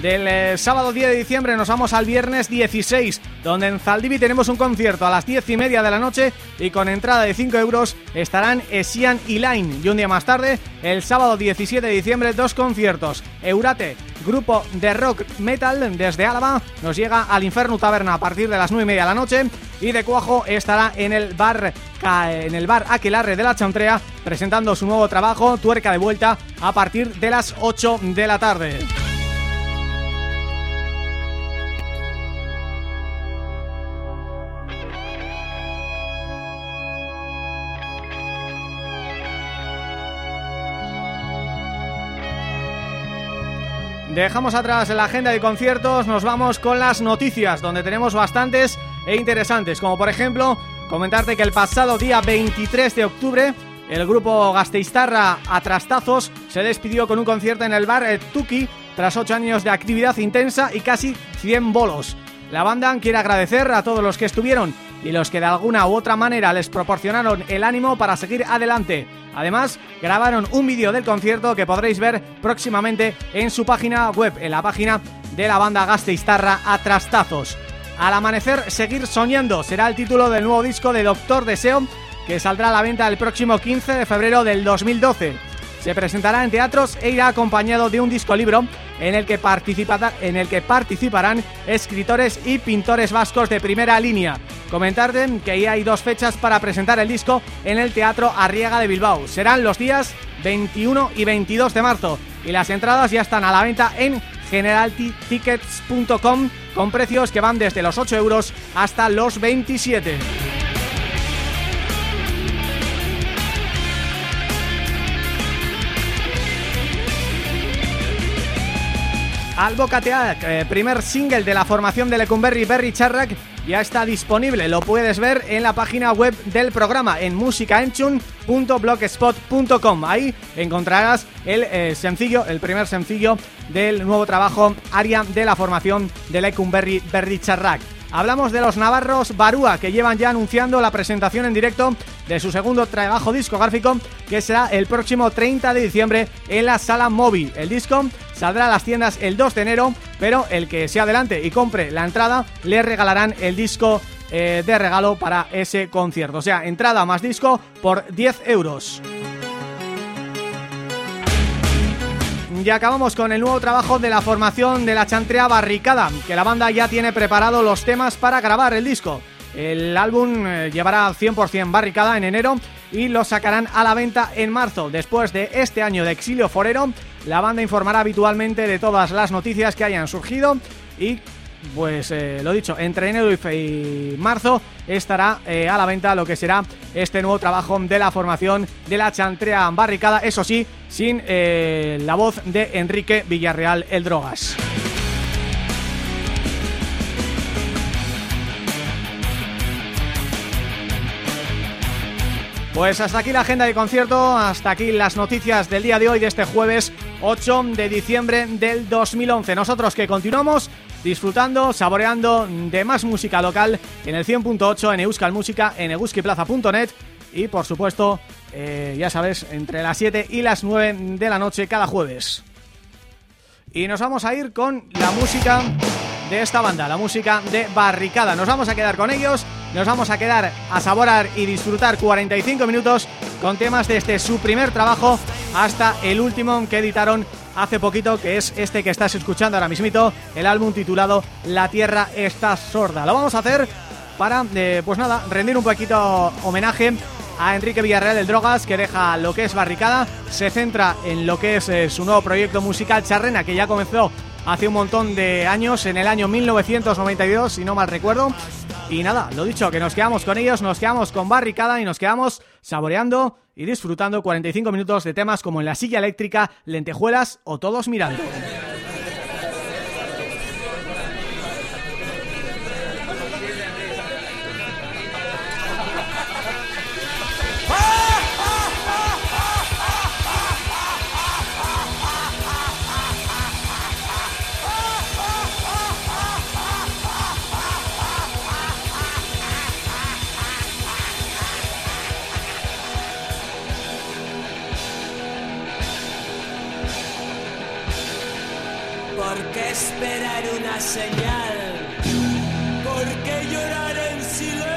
Speaker 2: Del eh, sábado 10 de diciembre nos vamos al viernes 16 Donde en Zaldivi tenemos un concierto a las 10 y media de la noche Y con entrada de 5 euros estarán Esian y Line. Y un día más tarde, el sábado 17 de diciembre, dos conciertos. Eurate, grupo de rock metal desde Álava Nos llega al Inferno Taberna a partir de las 9 y media de la noche Y de Cuajo estará en el bar en el bar Aquelarre de la Chantrea Presentando su nuevo trabajo, Tuerca de Vuelta, a partir de las 8 de la tarde Dejamos atrás la agenda de conciertos, nos vamos con las noticias, donde tenemos bastantes e interesantes, como por ejemplo, comentarte que el pasado día 23 de octubre, el grupo Gasteiztarra Atrastazos se despidió con un concierto en el bar Tuki, tras 8 años de actividad intensa y casi 100 bolos. La banda quiere agradecer a todos los que estuvieron y los que de alguna u otra manera les proporcionaron el ánimo para seguir adelante. Además, grabaron un vídeo del concierto que podréis ver próximamente en su página web, en la página de la banda Gasteiztarra Atrastazos. Al amanecer, seguir soñando será el título del nuevo disco de Doctor Deseo que saldrá a la venta el próximo 15 de febrero del 2012. Se presentará en teatros e irá acompañado de un disco libro en el que en el que participarán escritores y pintores vascos de primera línea. Comentarte que ya hay dos fechas para presentar el disco en el Teatro Arriaga de Bilbao. Serán los días 21 y 22 de marzo y las entradas ya están a la venta en generaltickets.com con precios que van desde los 8 euros hasta los 27. Albocateac, eh, primer single de la formación de Lecumberri Berry Charrac ya está disponible, lo puedes ver en la página web del programa en musicaenchun.blogspot.com ahí encontrarás el eh, sencillo, el primer sencillo del nuevo trabajo área de la formación de Lecumberri Berry Charrac. Hablamos de los navarros Barúa, que llevan ya anunciando la presentación en directo de su segundo trabajo discográfico, que será el próximo 30 de diciembre en la Sala Móvil. El disco saldrá a las tiendas el 2 de enero, pero el que se adelante y compre la entrada le regalarán el disco eh, de regalo para ese concierto. O sea, entrada más disco por 10 euros. Y acabamos con el nuevo trabajo de la formación de la Chantrea Barricada, que la banda ya tiene preparado los temas para grabar el disco. El álbum eh, llevará 100% Barricada en enero y lo sacarán a la venta en marzo. Después de este año de exilio forero, la banda informará habitualmente de todas las noticias que hayan surgido y pues eh, lo dicho, entre enero y marzo estará eh, a la venta lo que será este nuevo trabajo de la formación de la Chantrea Barricada, eso sí, sin eh, la voz de Enrique Villarreal El Drogas. Pues hasta aquí la agenda de concierto, hasta aquí las noticias del día de hoy, de este jueves 8 de diciembre del 2011. Nosotros que continuamos disfrutando, saboreando de más música local en el 100.8 en Euskal Música, en euskiplaza.net y por supuesto, eh, ya sabes, entre las 7 y las 9 de la noche cada jueves. Y nos vamos a ir con la música de esta banda, la música de Barricada. Nos vamos a quedar con ellos, nos vamos a quedar a saborar y disfrutar 45 minutos con temas desde su primer trabajo hasta el último que editaron hace poquito, que es este que estás escuchando ahora mismito, el álbum titulado La Tierra está sorda. Lo vamos a hacer para, eh, pues nada, rendir un poquito homenaje a Enrique Villarreal del Drogas, que deja lo que es Barricada, se centra en lo que es eh, su nuevo proyecto musical Charrena, que ya comenzó hace un montón de años, en el año 1992, si no mal recuerdo. Y nada, lo dicho, que nos quedamos con ellos, nos quedamos con Barricada y nos quedamos saboreando y disfrutando 45 minutos de temas como En la silla eléctrica, Lentejuelas o Todos mirando.
Speaker 11: Esperar una señal? ¿Por qué llorar en silencio?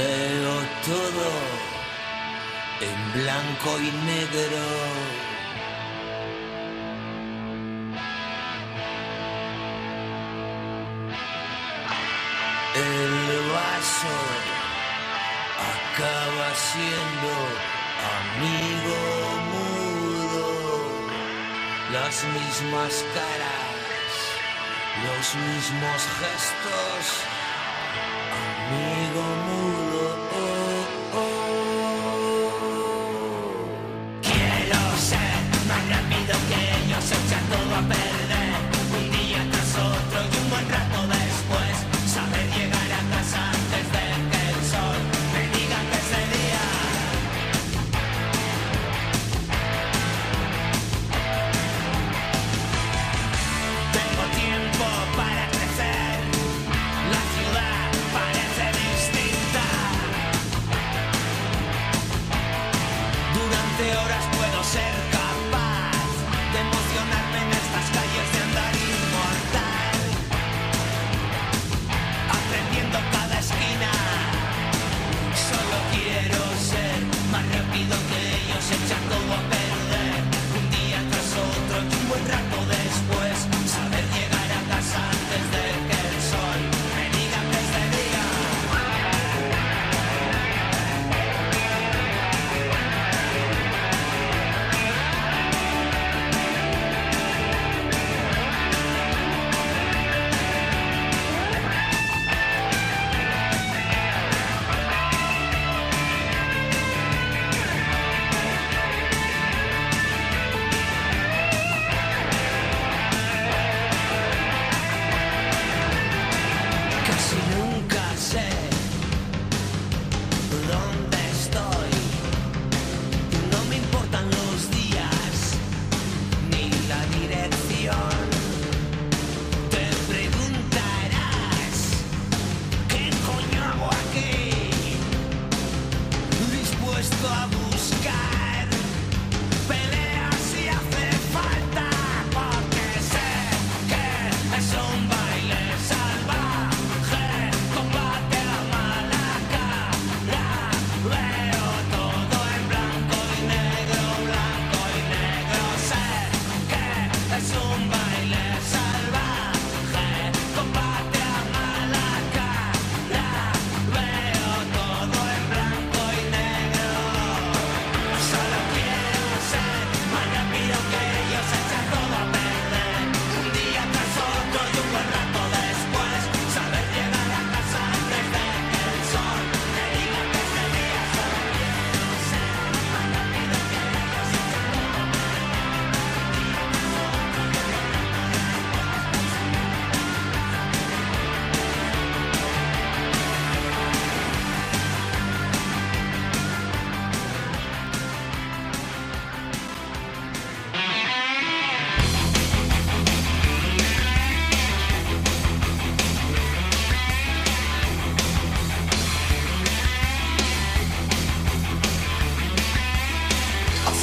Speaker 11: veo todo en blanco y negro. El vaso acaba siendo amigo mudo, las mismas caras, los mismos gestos, amigo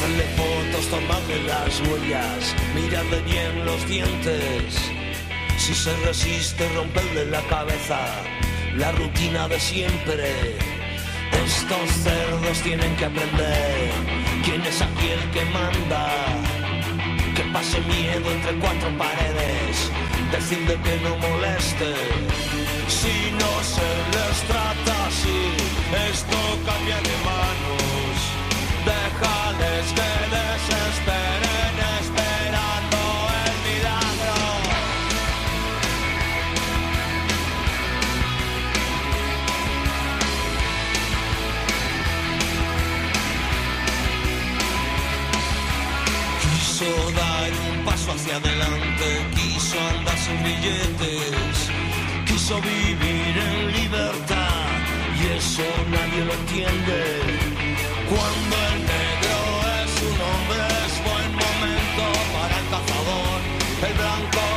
Speaker 11: Hazle fotos, tomadle las huellas, miradle bien los dientes. Si se resiste, romperle la cabeza, la rutina de siempre. Estos cerdos tienen que aprender quién es aquel que manda. Que pase miedo entre cuatro paredes, decirle que no moleste. Si no se les trata así, esto cambia de mano. Es que desesperen esperando el milagro. Quiso dar un paso hacia adelante, quiso andar sin billetes, quiso vivir en libertad y eso nadie lo entiende. Cuando el el blanco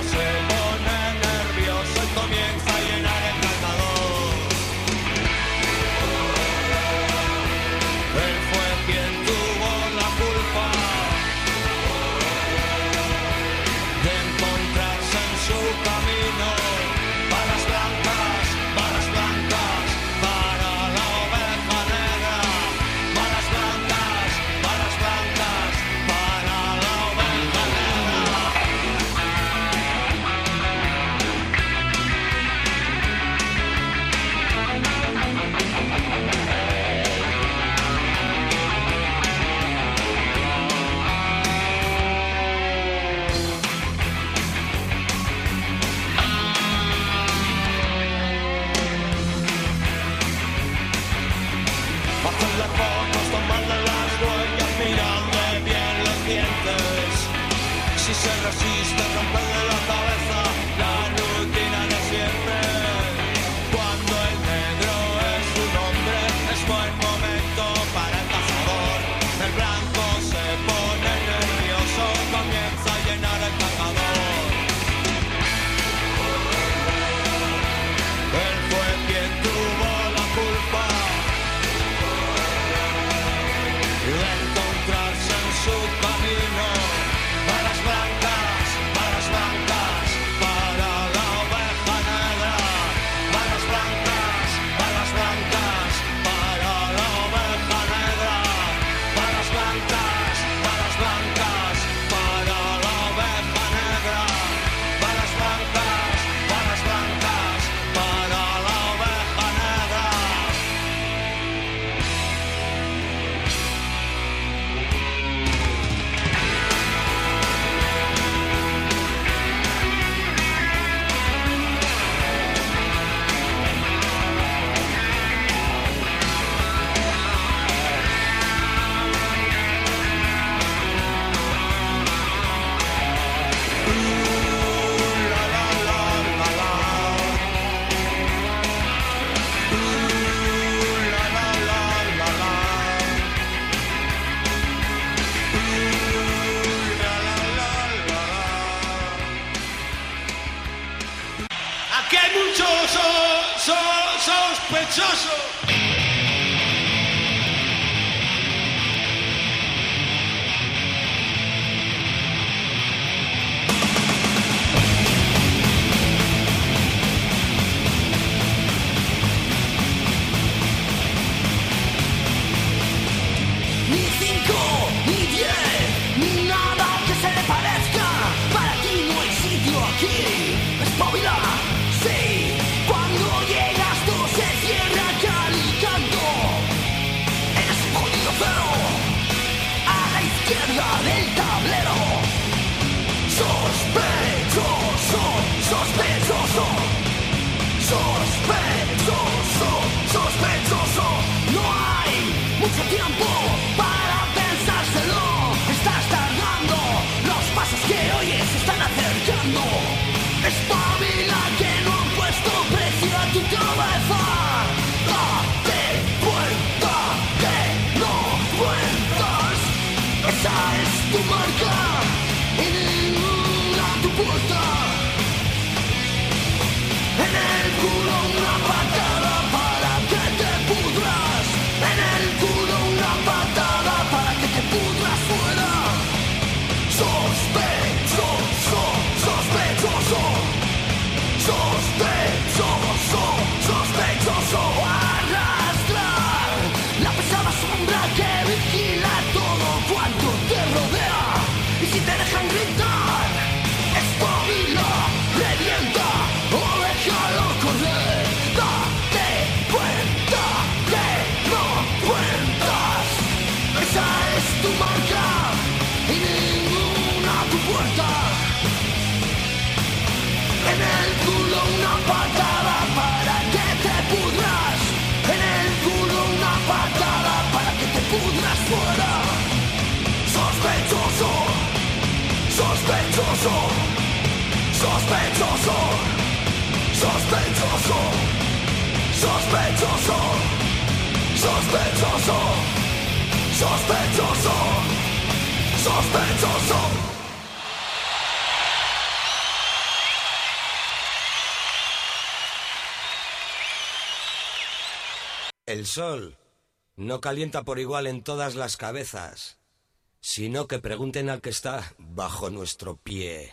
Speaker 11: sol no calienta por igual en todas las cabezas, sino que pregunten al que está bajo nuestro pie.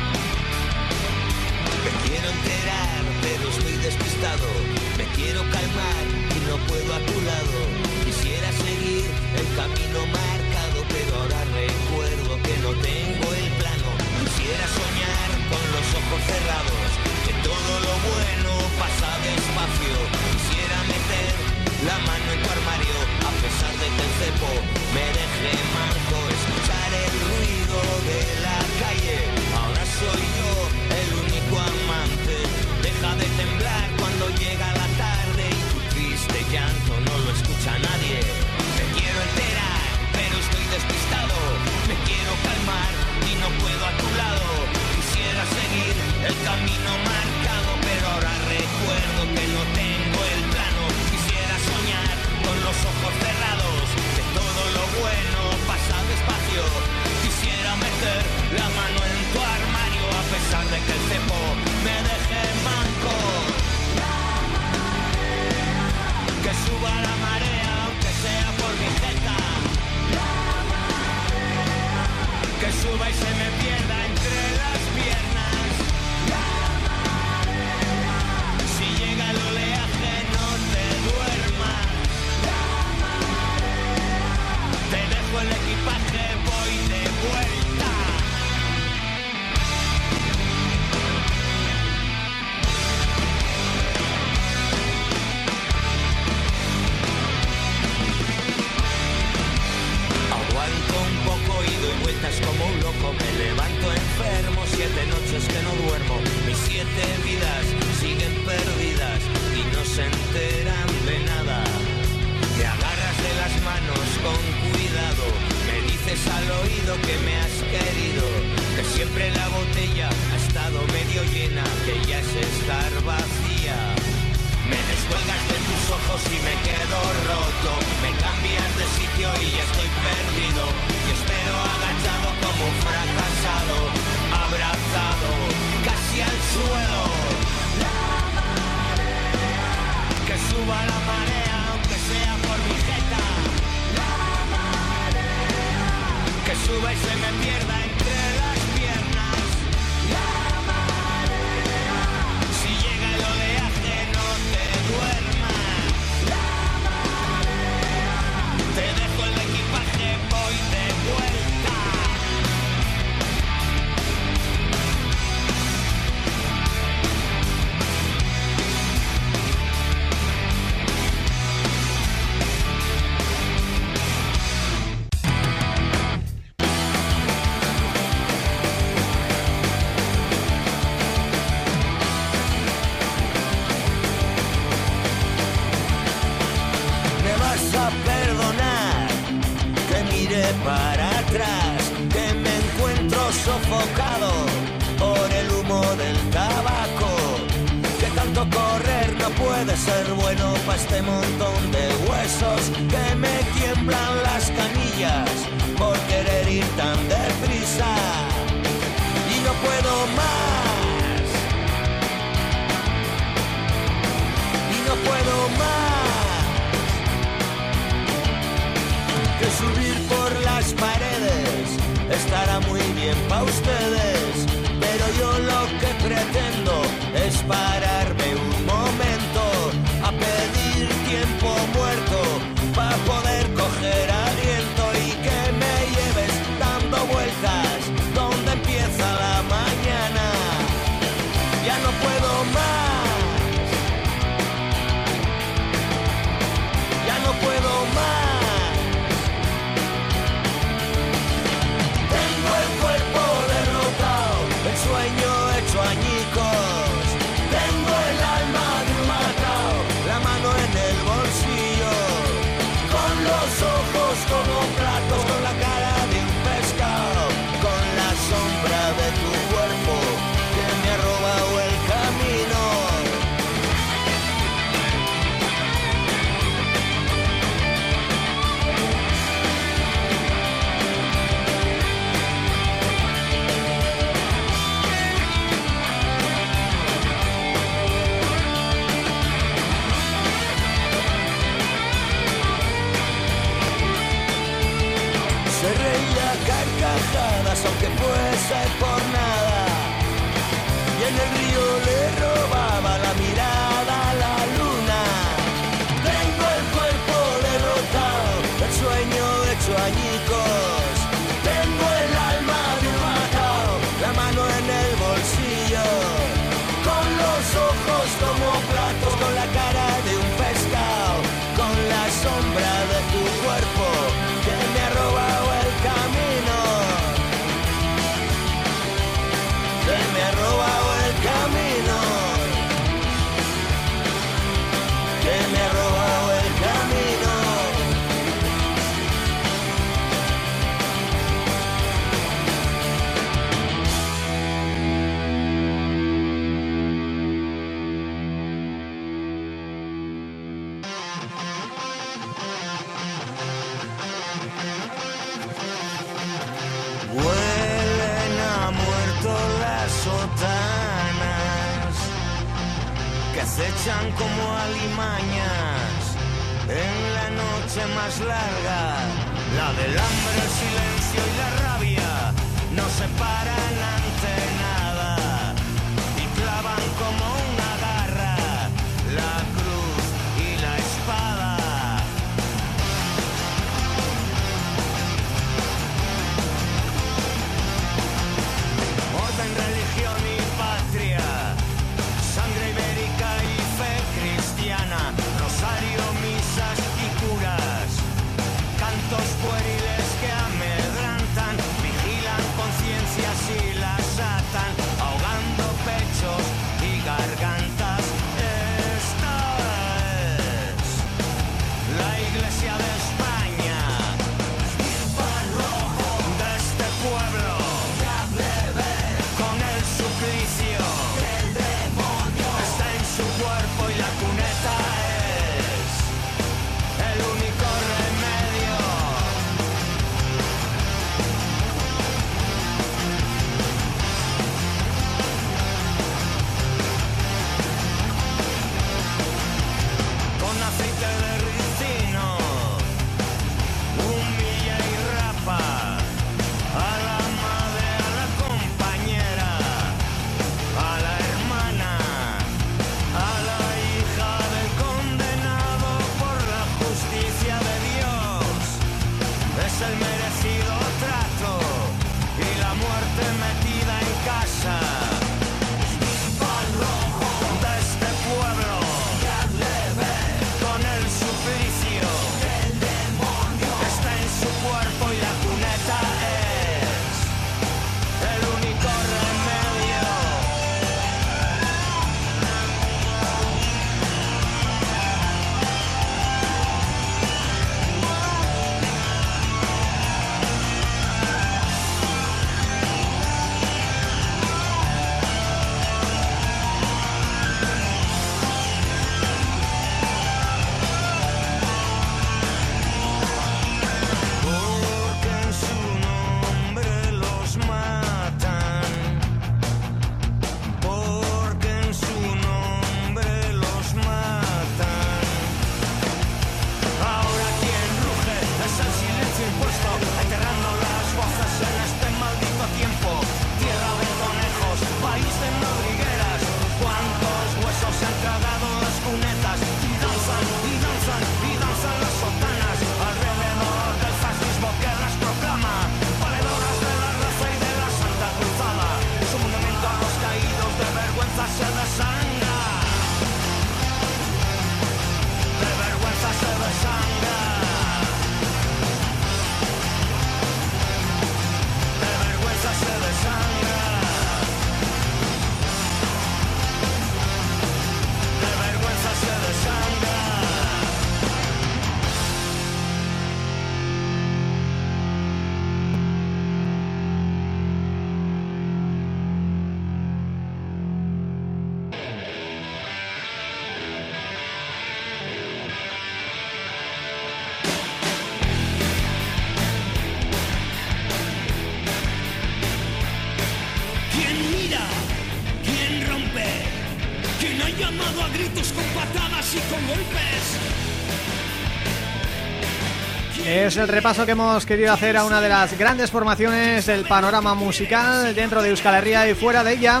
Speaker 11: Es el
Speaker 2: repaso que hemos querido hacer a una de las grandes formaciones del panorama musical dentro de Euskal Herria y fuera de ella.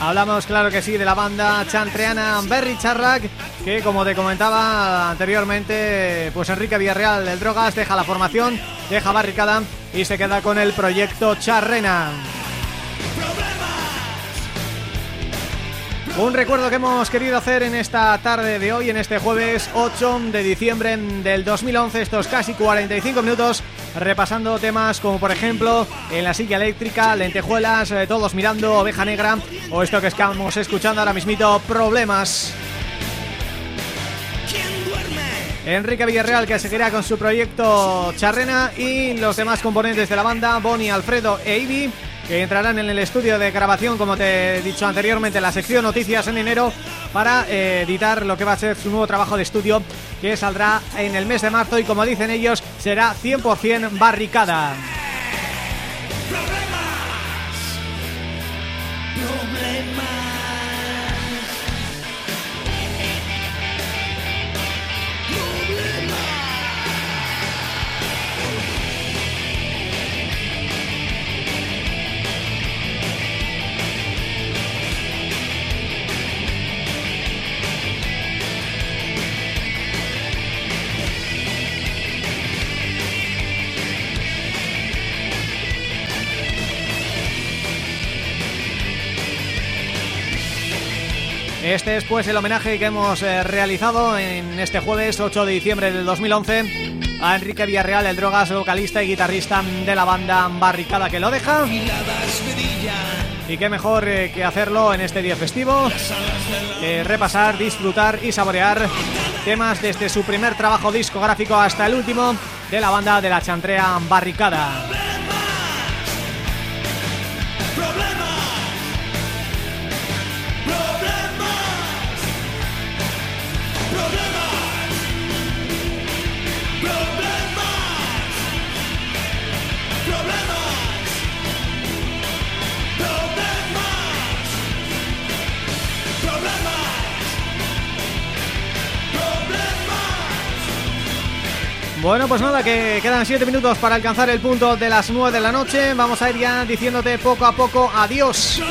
Speaker 2: Hablamos, claro que sí, de la banda chantreana Berry Charrac Que como te comentaba anteriormente Pues Enrique Villarreal del Drogas deja la formación Deja barricada y se queda con el proyecto Charrena Un recuerdo que hemos querido hacer en esta tarde de hoy, en este jueves 8 de diciembre del 2011, estos casi 45 minutos, repasando temas como por ejemplo En la silla eléctrica, Lentejuelas, eh, Todos mirando, Oveja Negra o esto que estamos escuchando ahora mismito, Problemas. Enrique Villarreal que seguirá con su proyecto Charrena y los demás componentes de la banda, Bonnie, Alfredo e Ivy que entrarán en el estudio de grabación, como te he dicho anteriormente, la sección Noticias en enero para eh, editar lo que va a ser su nuevo trabajo de estudio que saldrá en el mes de marzo y como dicen ellos, será 100% barricada. Este es pues el homenaje que hemos eh, realizado en este jueves 8 de diciembre del 2011 a Enrique Villarreal, el drogas vocalista y guitarrista de la banda Barricada que lo deja. Y qué mejor eh, que hacerlo en este día festivo, repasar, disfrutar y saborear temas desde su primer trabajo discográfico hasta el último de la banda de la chantrea Barricada. Bueno, pues nada, que quedan 7 minutos para alcanzar el punto de las 9 de la noche. Vamos a ir ya diciéndote poco a poco adiós.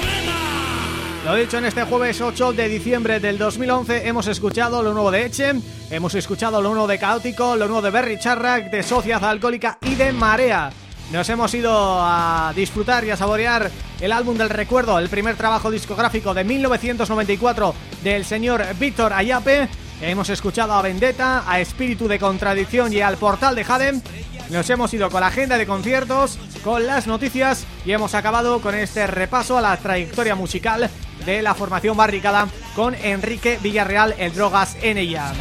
Speaker 2: Lo dicho, en este jueves 8 de diciembre del 2011 hemos escuchado lo nuevo de Eche Hemos escuchado lo nuevo de Caótico, lo nuevo de Berry Charrac, de Sociedad Alcohólica y de Marea. Nos hemos ido a disfrutar y a saborear el álbum del recuerdo, el primer trabajo discográfico de 1994 del señor Víctor Ayape Hemos escuchado a Vendetta, a Espíritu de Contradicción y al Portal de Hadem. Nos hemos ido con la agenda de conciertos, con las noticias y hemos acabado con este repaso a la trayectoria musical de la formación barricada con Enrique Villarreal, el Drogas en ella.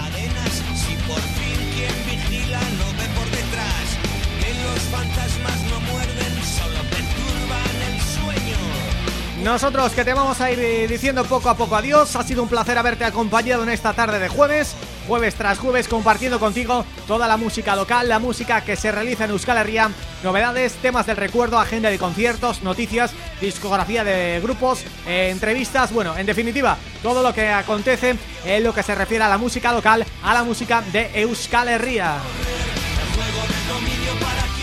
Speaker 2: Nosotros que te vamos a ir diciendo poco a poco adiós. Ha sido un placer haberte acompañado en esta tarde de jueves. Jueves tras jueves compartiendo contigo toda la música local La música que se realiza en Euskal Herria. Novedades, temas del recuerdo, agenda de conciertos, noticias, discografía de grupos, eh, entrevistas. Bueno, en definitiva, todo lo que acontece en lo que se refiere a la música local A la música de Euskal Herria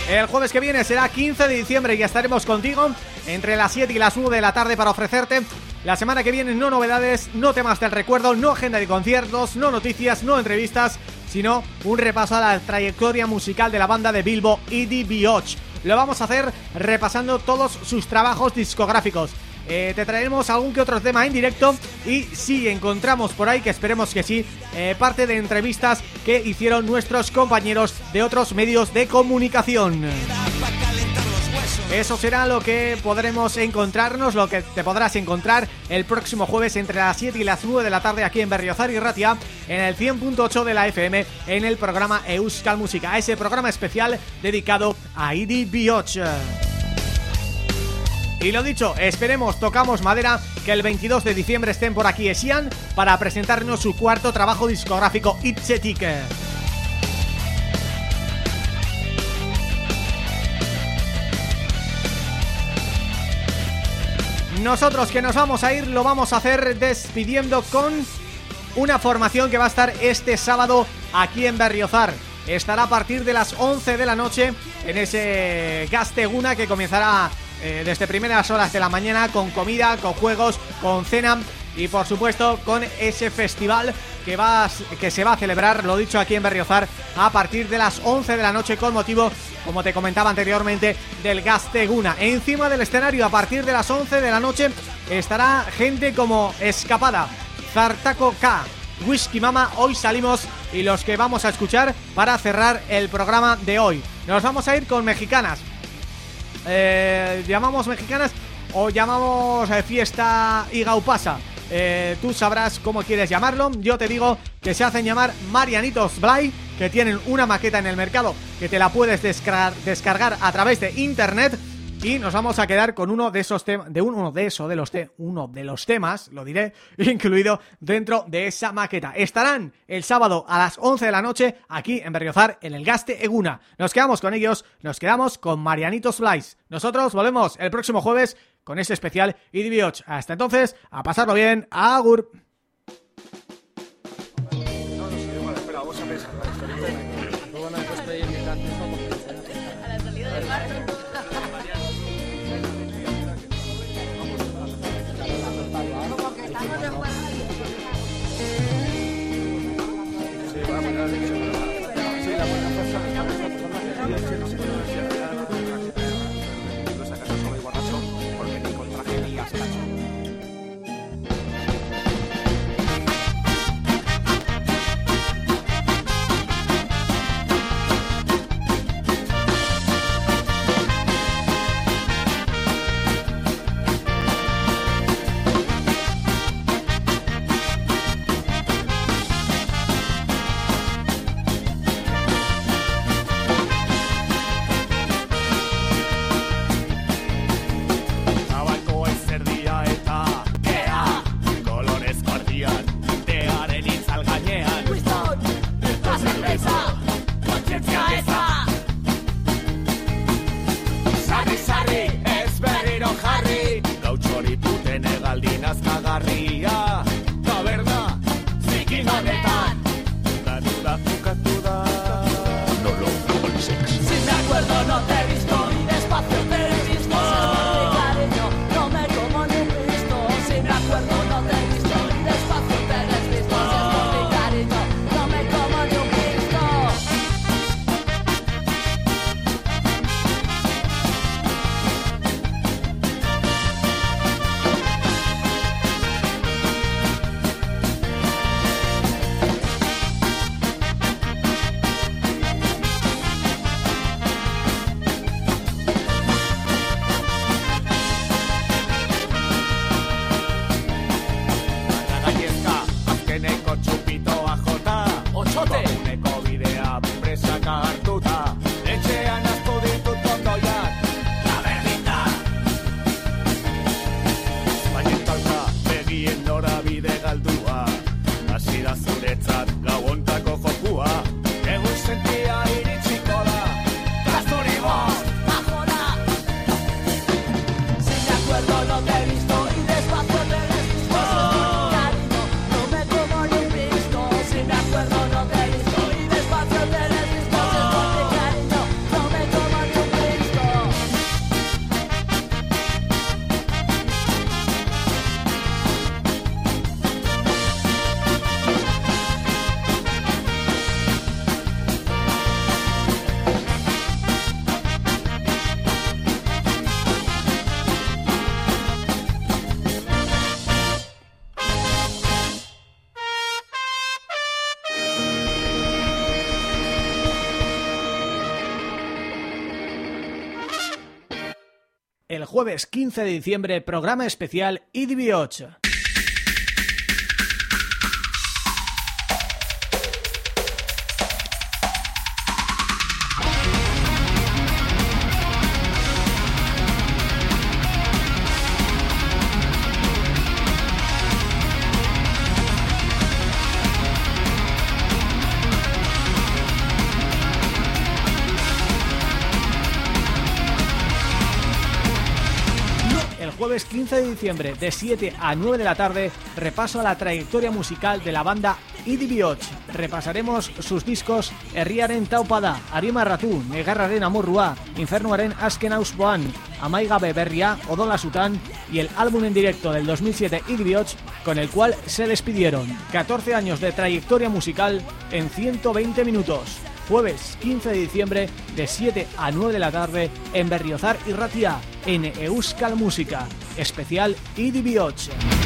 Speaker 2: el jueves que viene será 15 de diciembre y estaremos contigo entre las 7 y las 9 de la tarde para ofrecerte la semana que viene no novedades, no temas del recuerdo, no agenda de conciertos, no noticias, no entrevistas, sino un repaso a la trayectoria musical de la banda de Bilbo Bioch. Lo vamos a hacer repasando todos sus trabajos discográficos. Eh, te traeremos algún que otro tema en directo y si encontramos por ahí, que esperemos que sí, eh, parte de entrevistas que hicieron nuestros compañeros de otros medios de comunicación. Eso será lo que podremos encontrarnos, lo que te podrás encontrar el próximo jueves entre las 7 y las 9 de la tarde aquí en Berriozar y Ratia en el 100.8 de la FM en el programa Euskal Música, ese programa especial dedicado a Idi Bioch. Y lo dicho, esperemos, tocamos madera, que el 22 de diciembre estén por aquí Esian para presentarnos su cuarto trabajo discográfico Itzetik. nosotros que nos vamos a ir lo vamos a hacer despidiendo con una formación que va a estar este sábado aquí en Berriozar. Estará a partir de las 11 de la noche en ese Gasteguna que comenzará eh, desde primeras horas de la mañana con comida, con juegos, con cena y por supuesto con ese festival que va que se va a celebrar, lo dicho aquí en Berriozar, a partir de las 11 de la noche con motivo, como te comentaba anteriormente, del Gasteguna. Encima del escenario, a partir de las 11 de la noche, estará gente como Escapada, Zartaco K, Whisky Mama, hoy salimos y los que vamos a escuchar para cerrar el programa de hoy. Nos vamos a ir con mexicanas. Eh, llamamos mexicanas o llamamos eh, fiesta y gaupasa. Eh, tú sabrás cómo quieres llamarlo. Yo te digo que se hacen llamar Marianitos Blay, que tienen una maqueta en el mercado que te la puedes descargar a través de internet y nos vamos a quedar con uno de esos temas, de uno de esos de los uno de los temas, lo diré, incluido dentro de esa maqueta. Estarán el sábado a las 11 de la noche aquí en Berriozar, en el Gaste Eguna. Nos quedamos con ellos, nos quedamos con Marianitos Flies. Nosotros volvemos el próximo jueves con ese especial IDB8. Hasta entonces, a pasarlo bien, agur. Jueves 15 de diciembre, programa especial IDB8. Jueves 15 15 de diciembre de 7 a 9 de la tarde repaso a la trayectoria musical de la banda Idi Bioch. Repasaremos sus discos Herriaren Taupada, Arima Ratu, Negarraren Amorrua, Infernuaren Asken Ausboan, Amaigabe Berria, Odola Sutan y el álbum en directo del 2007 Idi Bioch con el cual se despidieron. 14 años de trayectoria musical en 120 minutos jueves 15 de diciembre de 7 a 9 de la tarde en Berriozar y Ratia, en Euskal Música, especial Idi Bioch.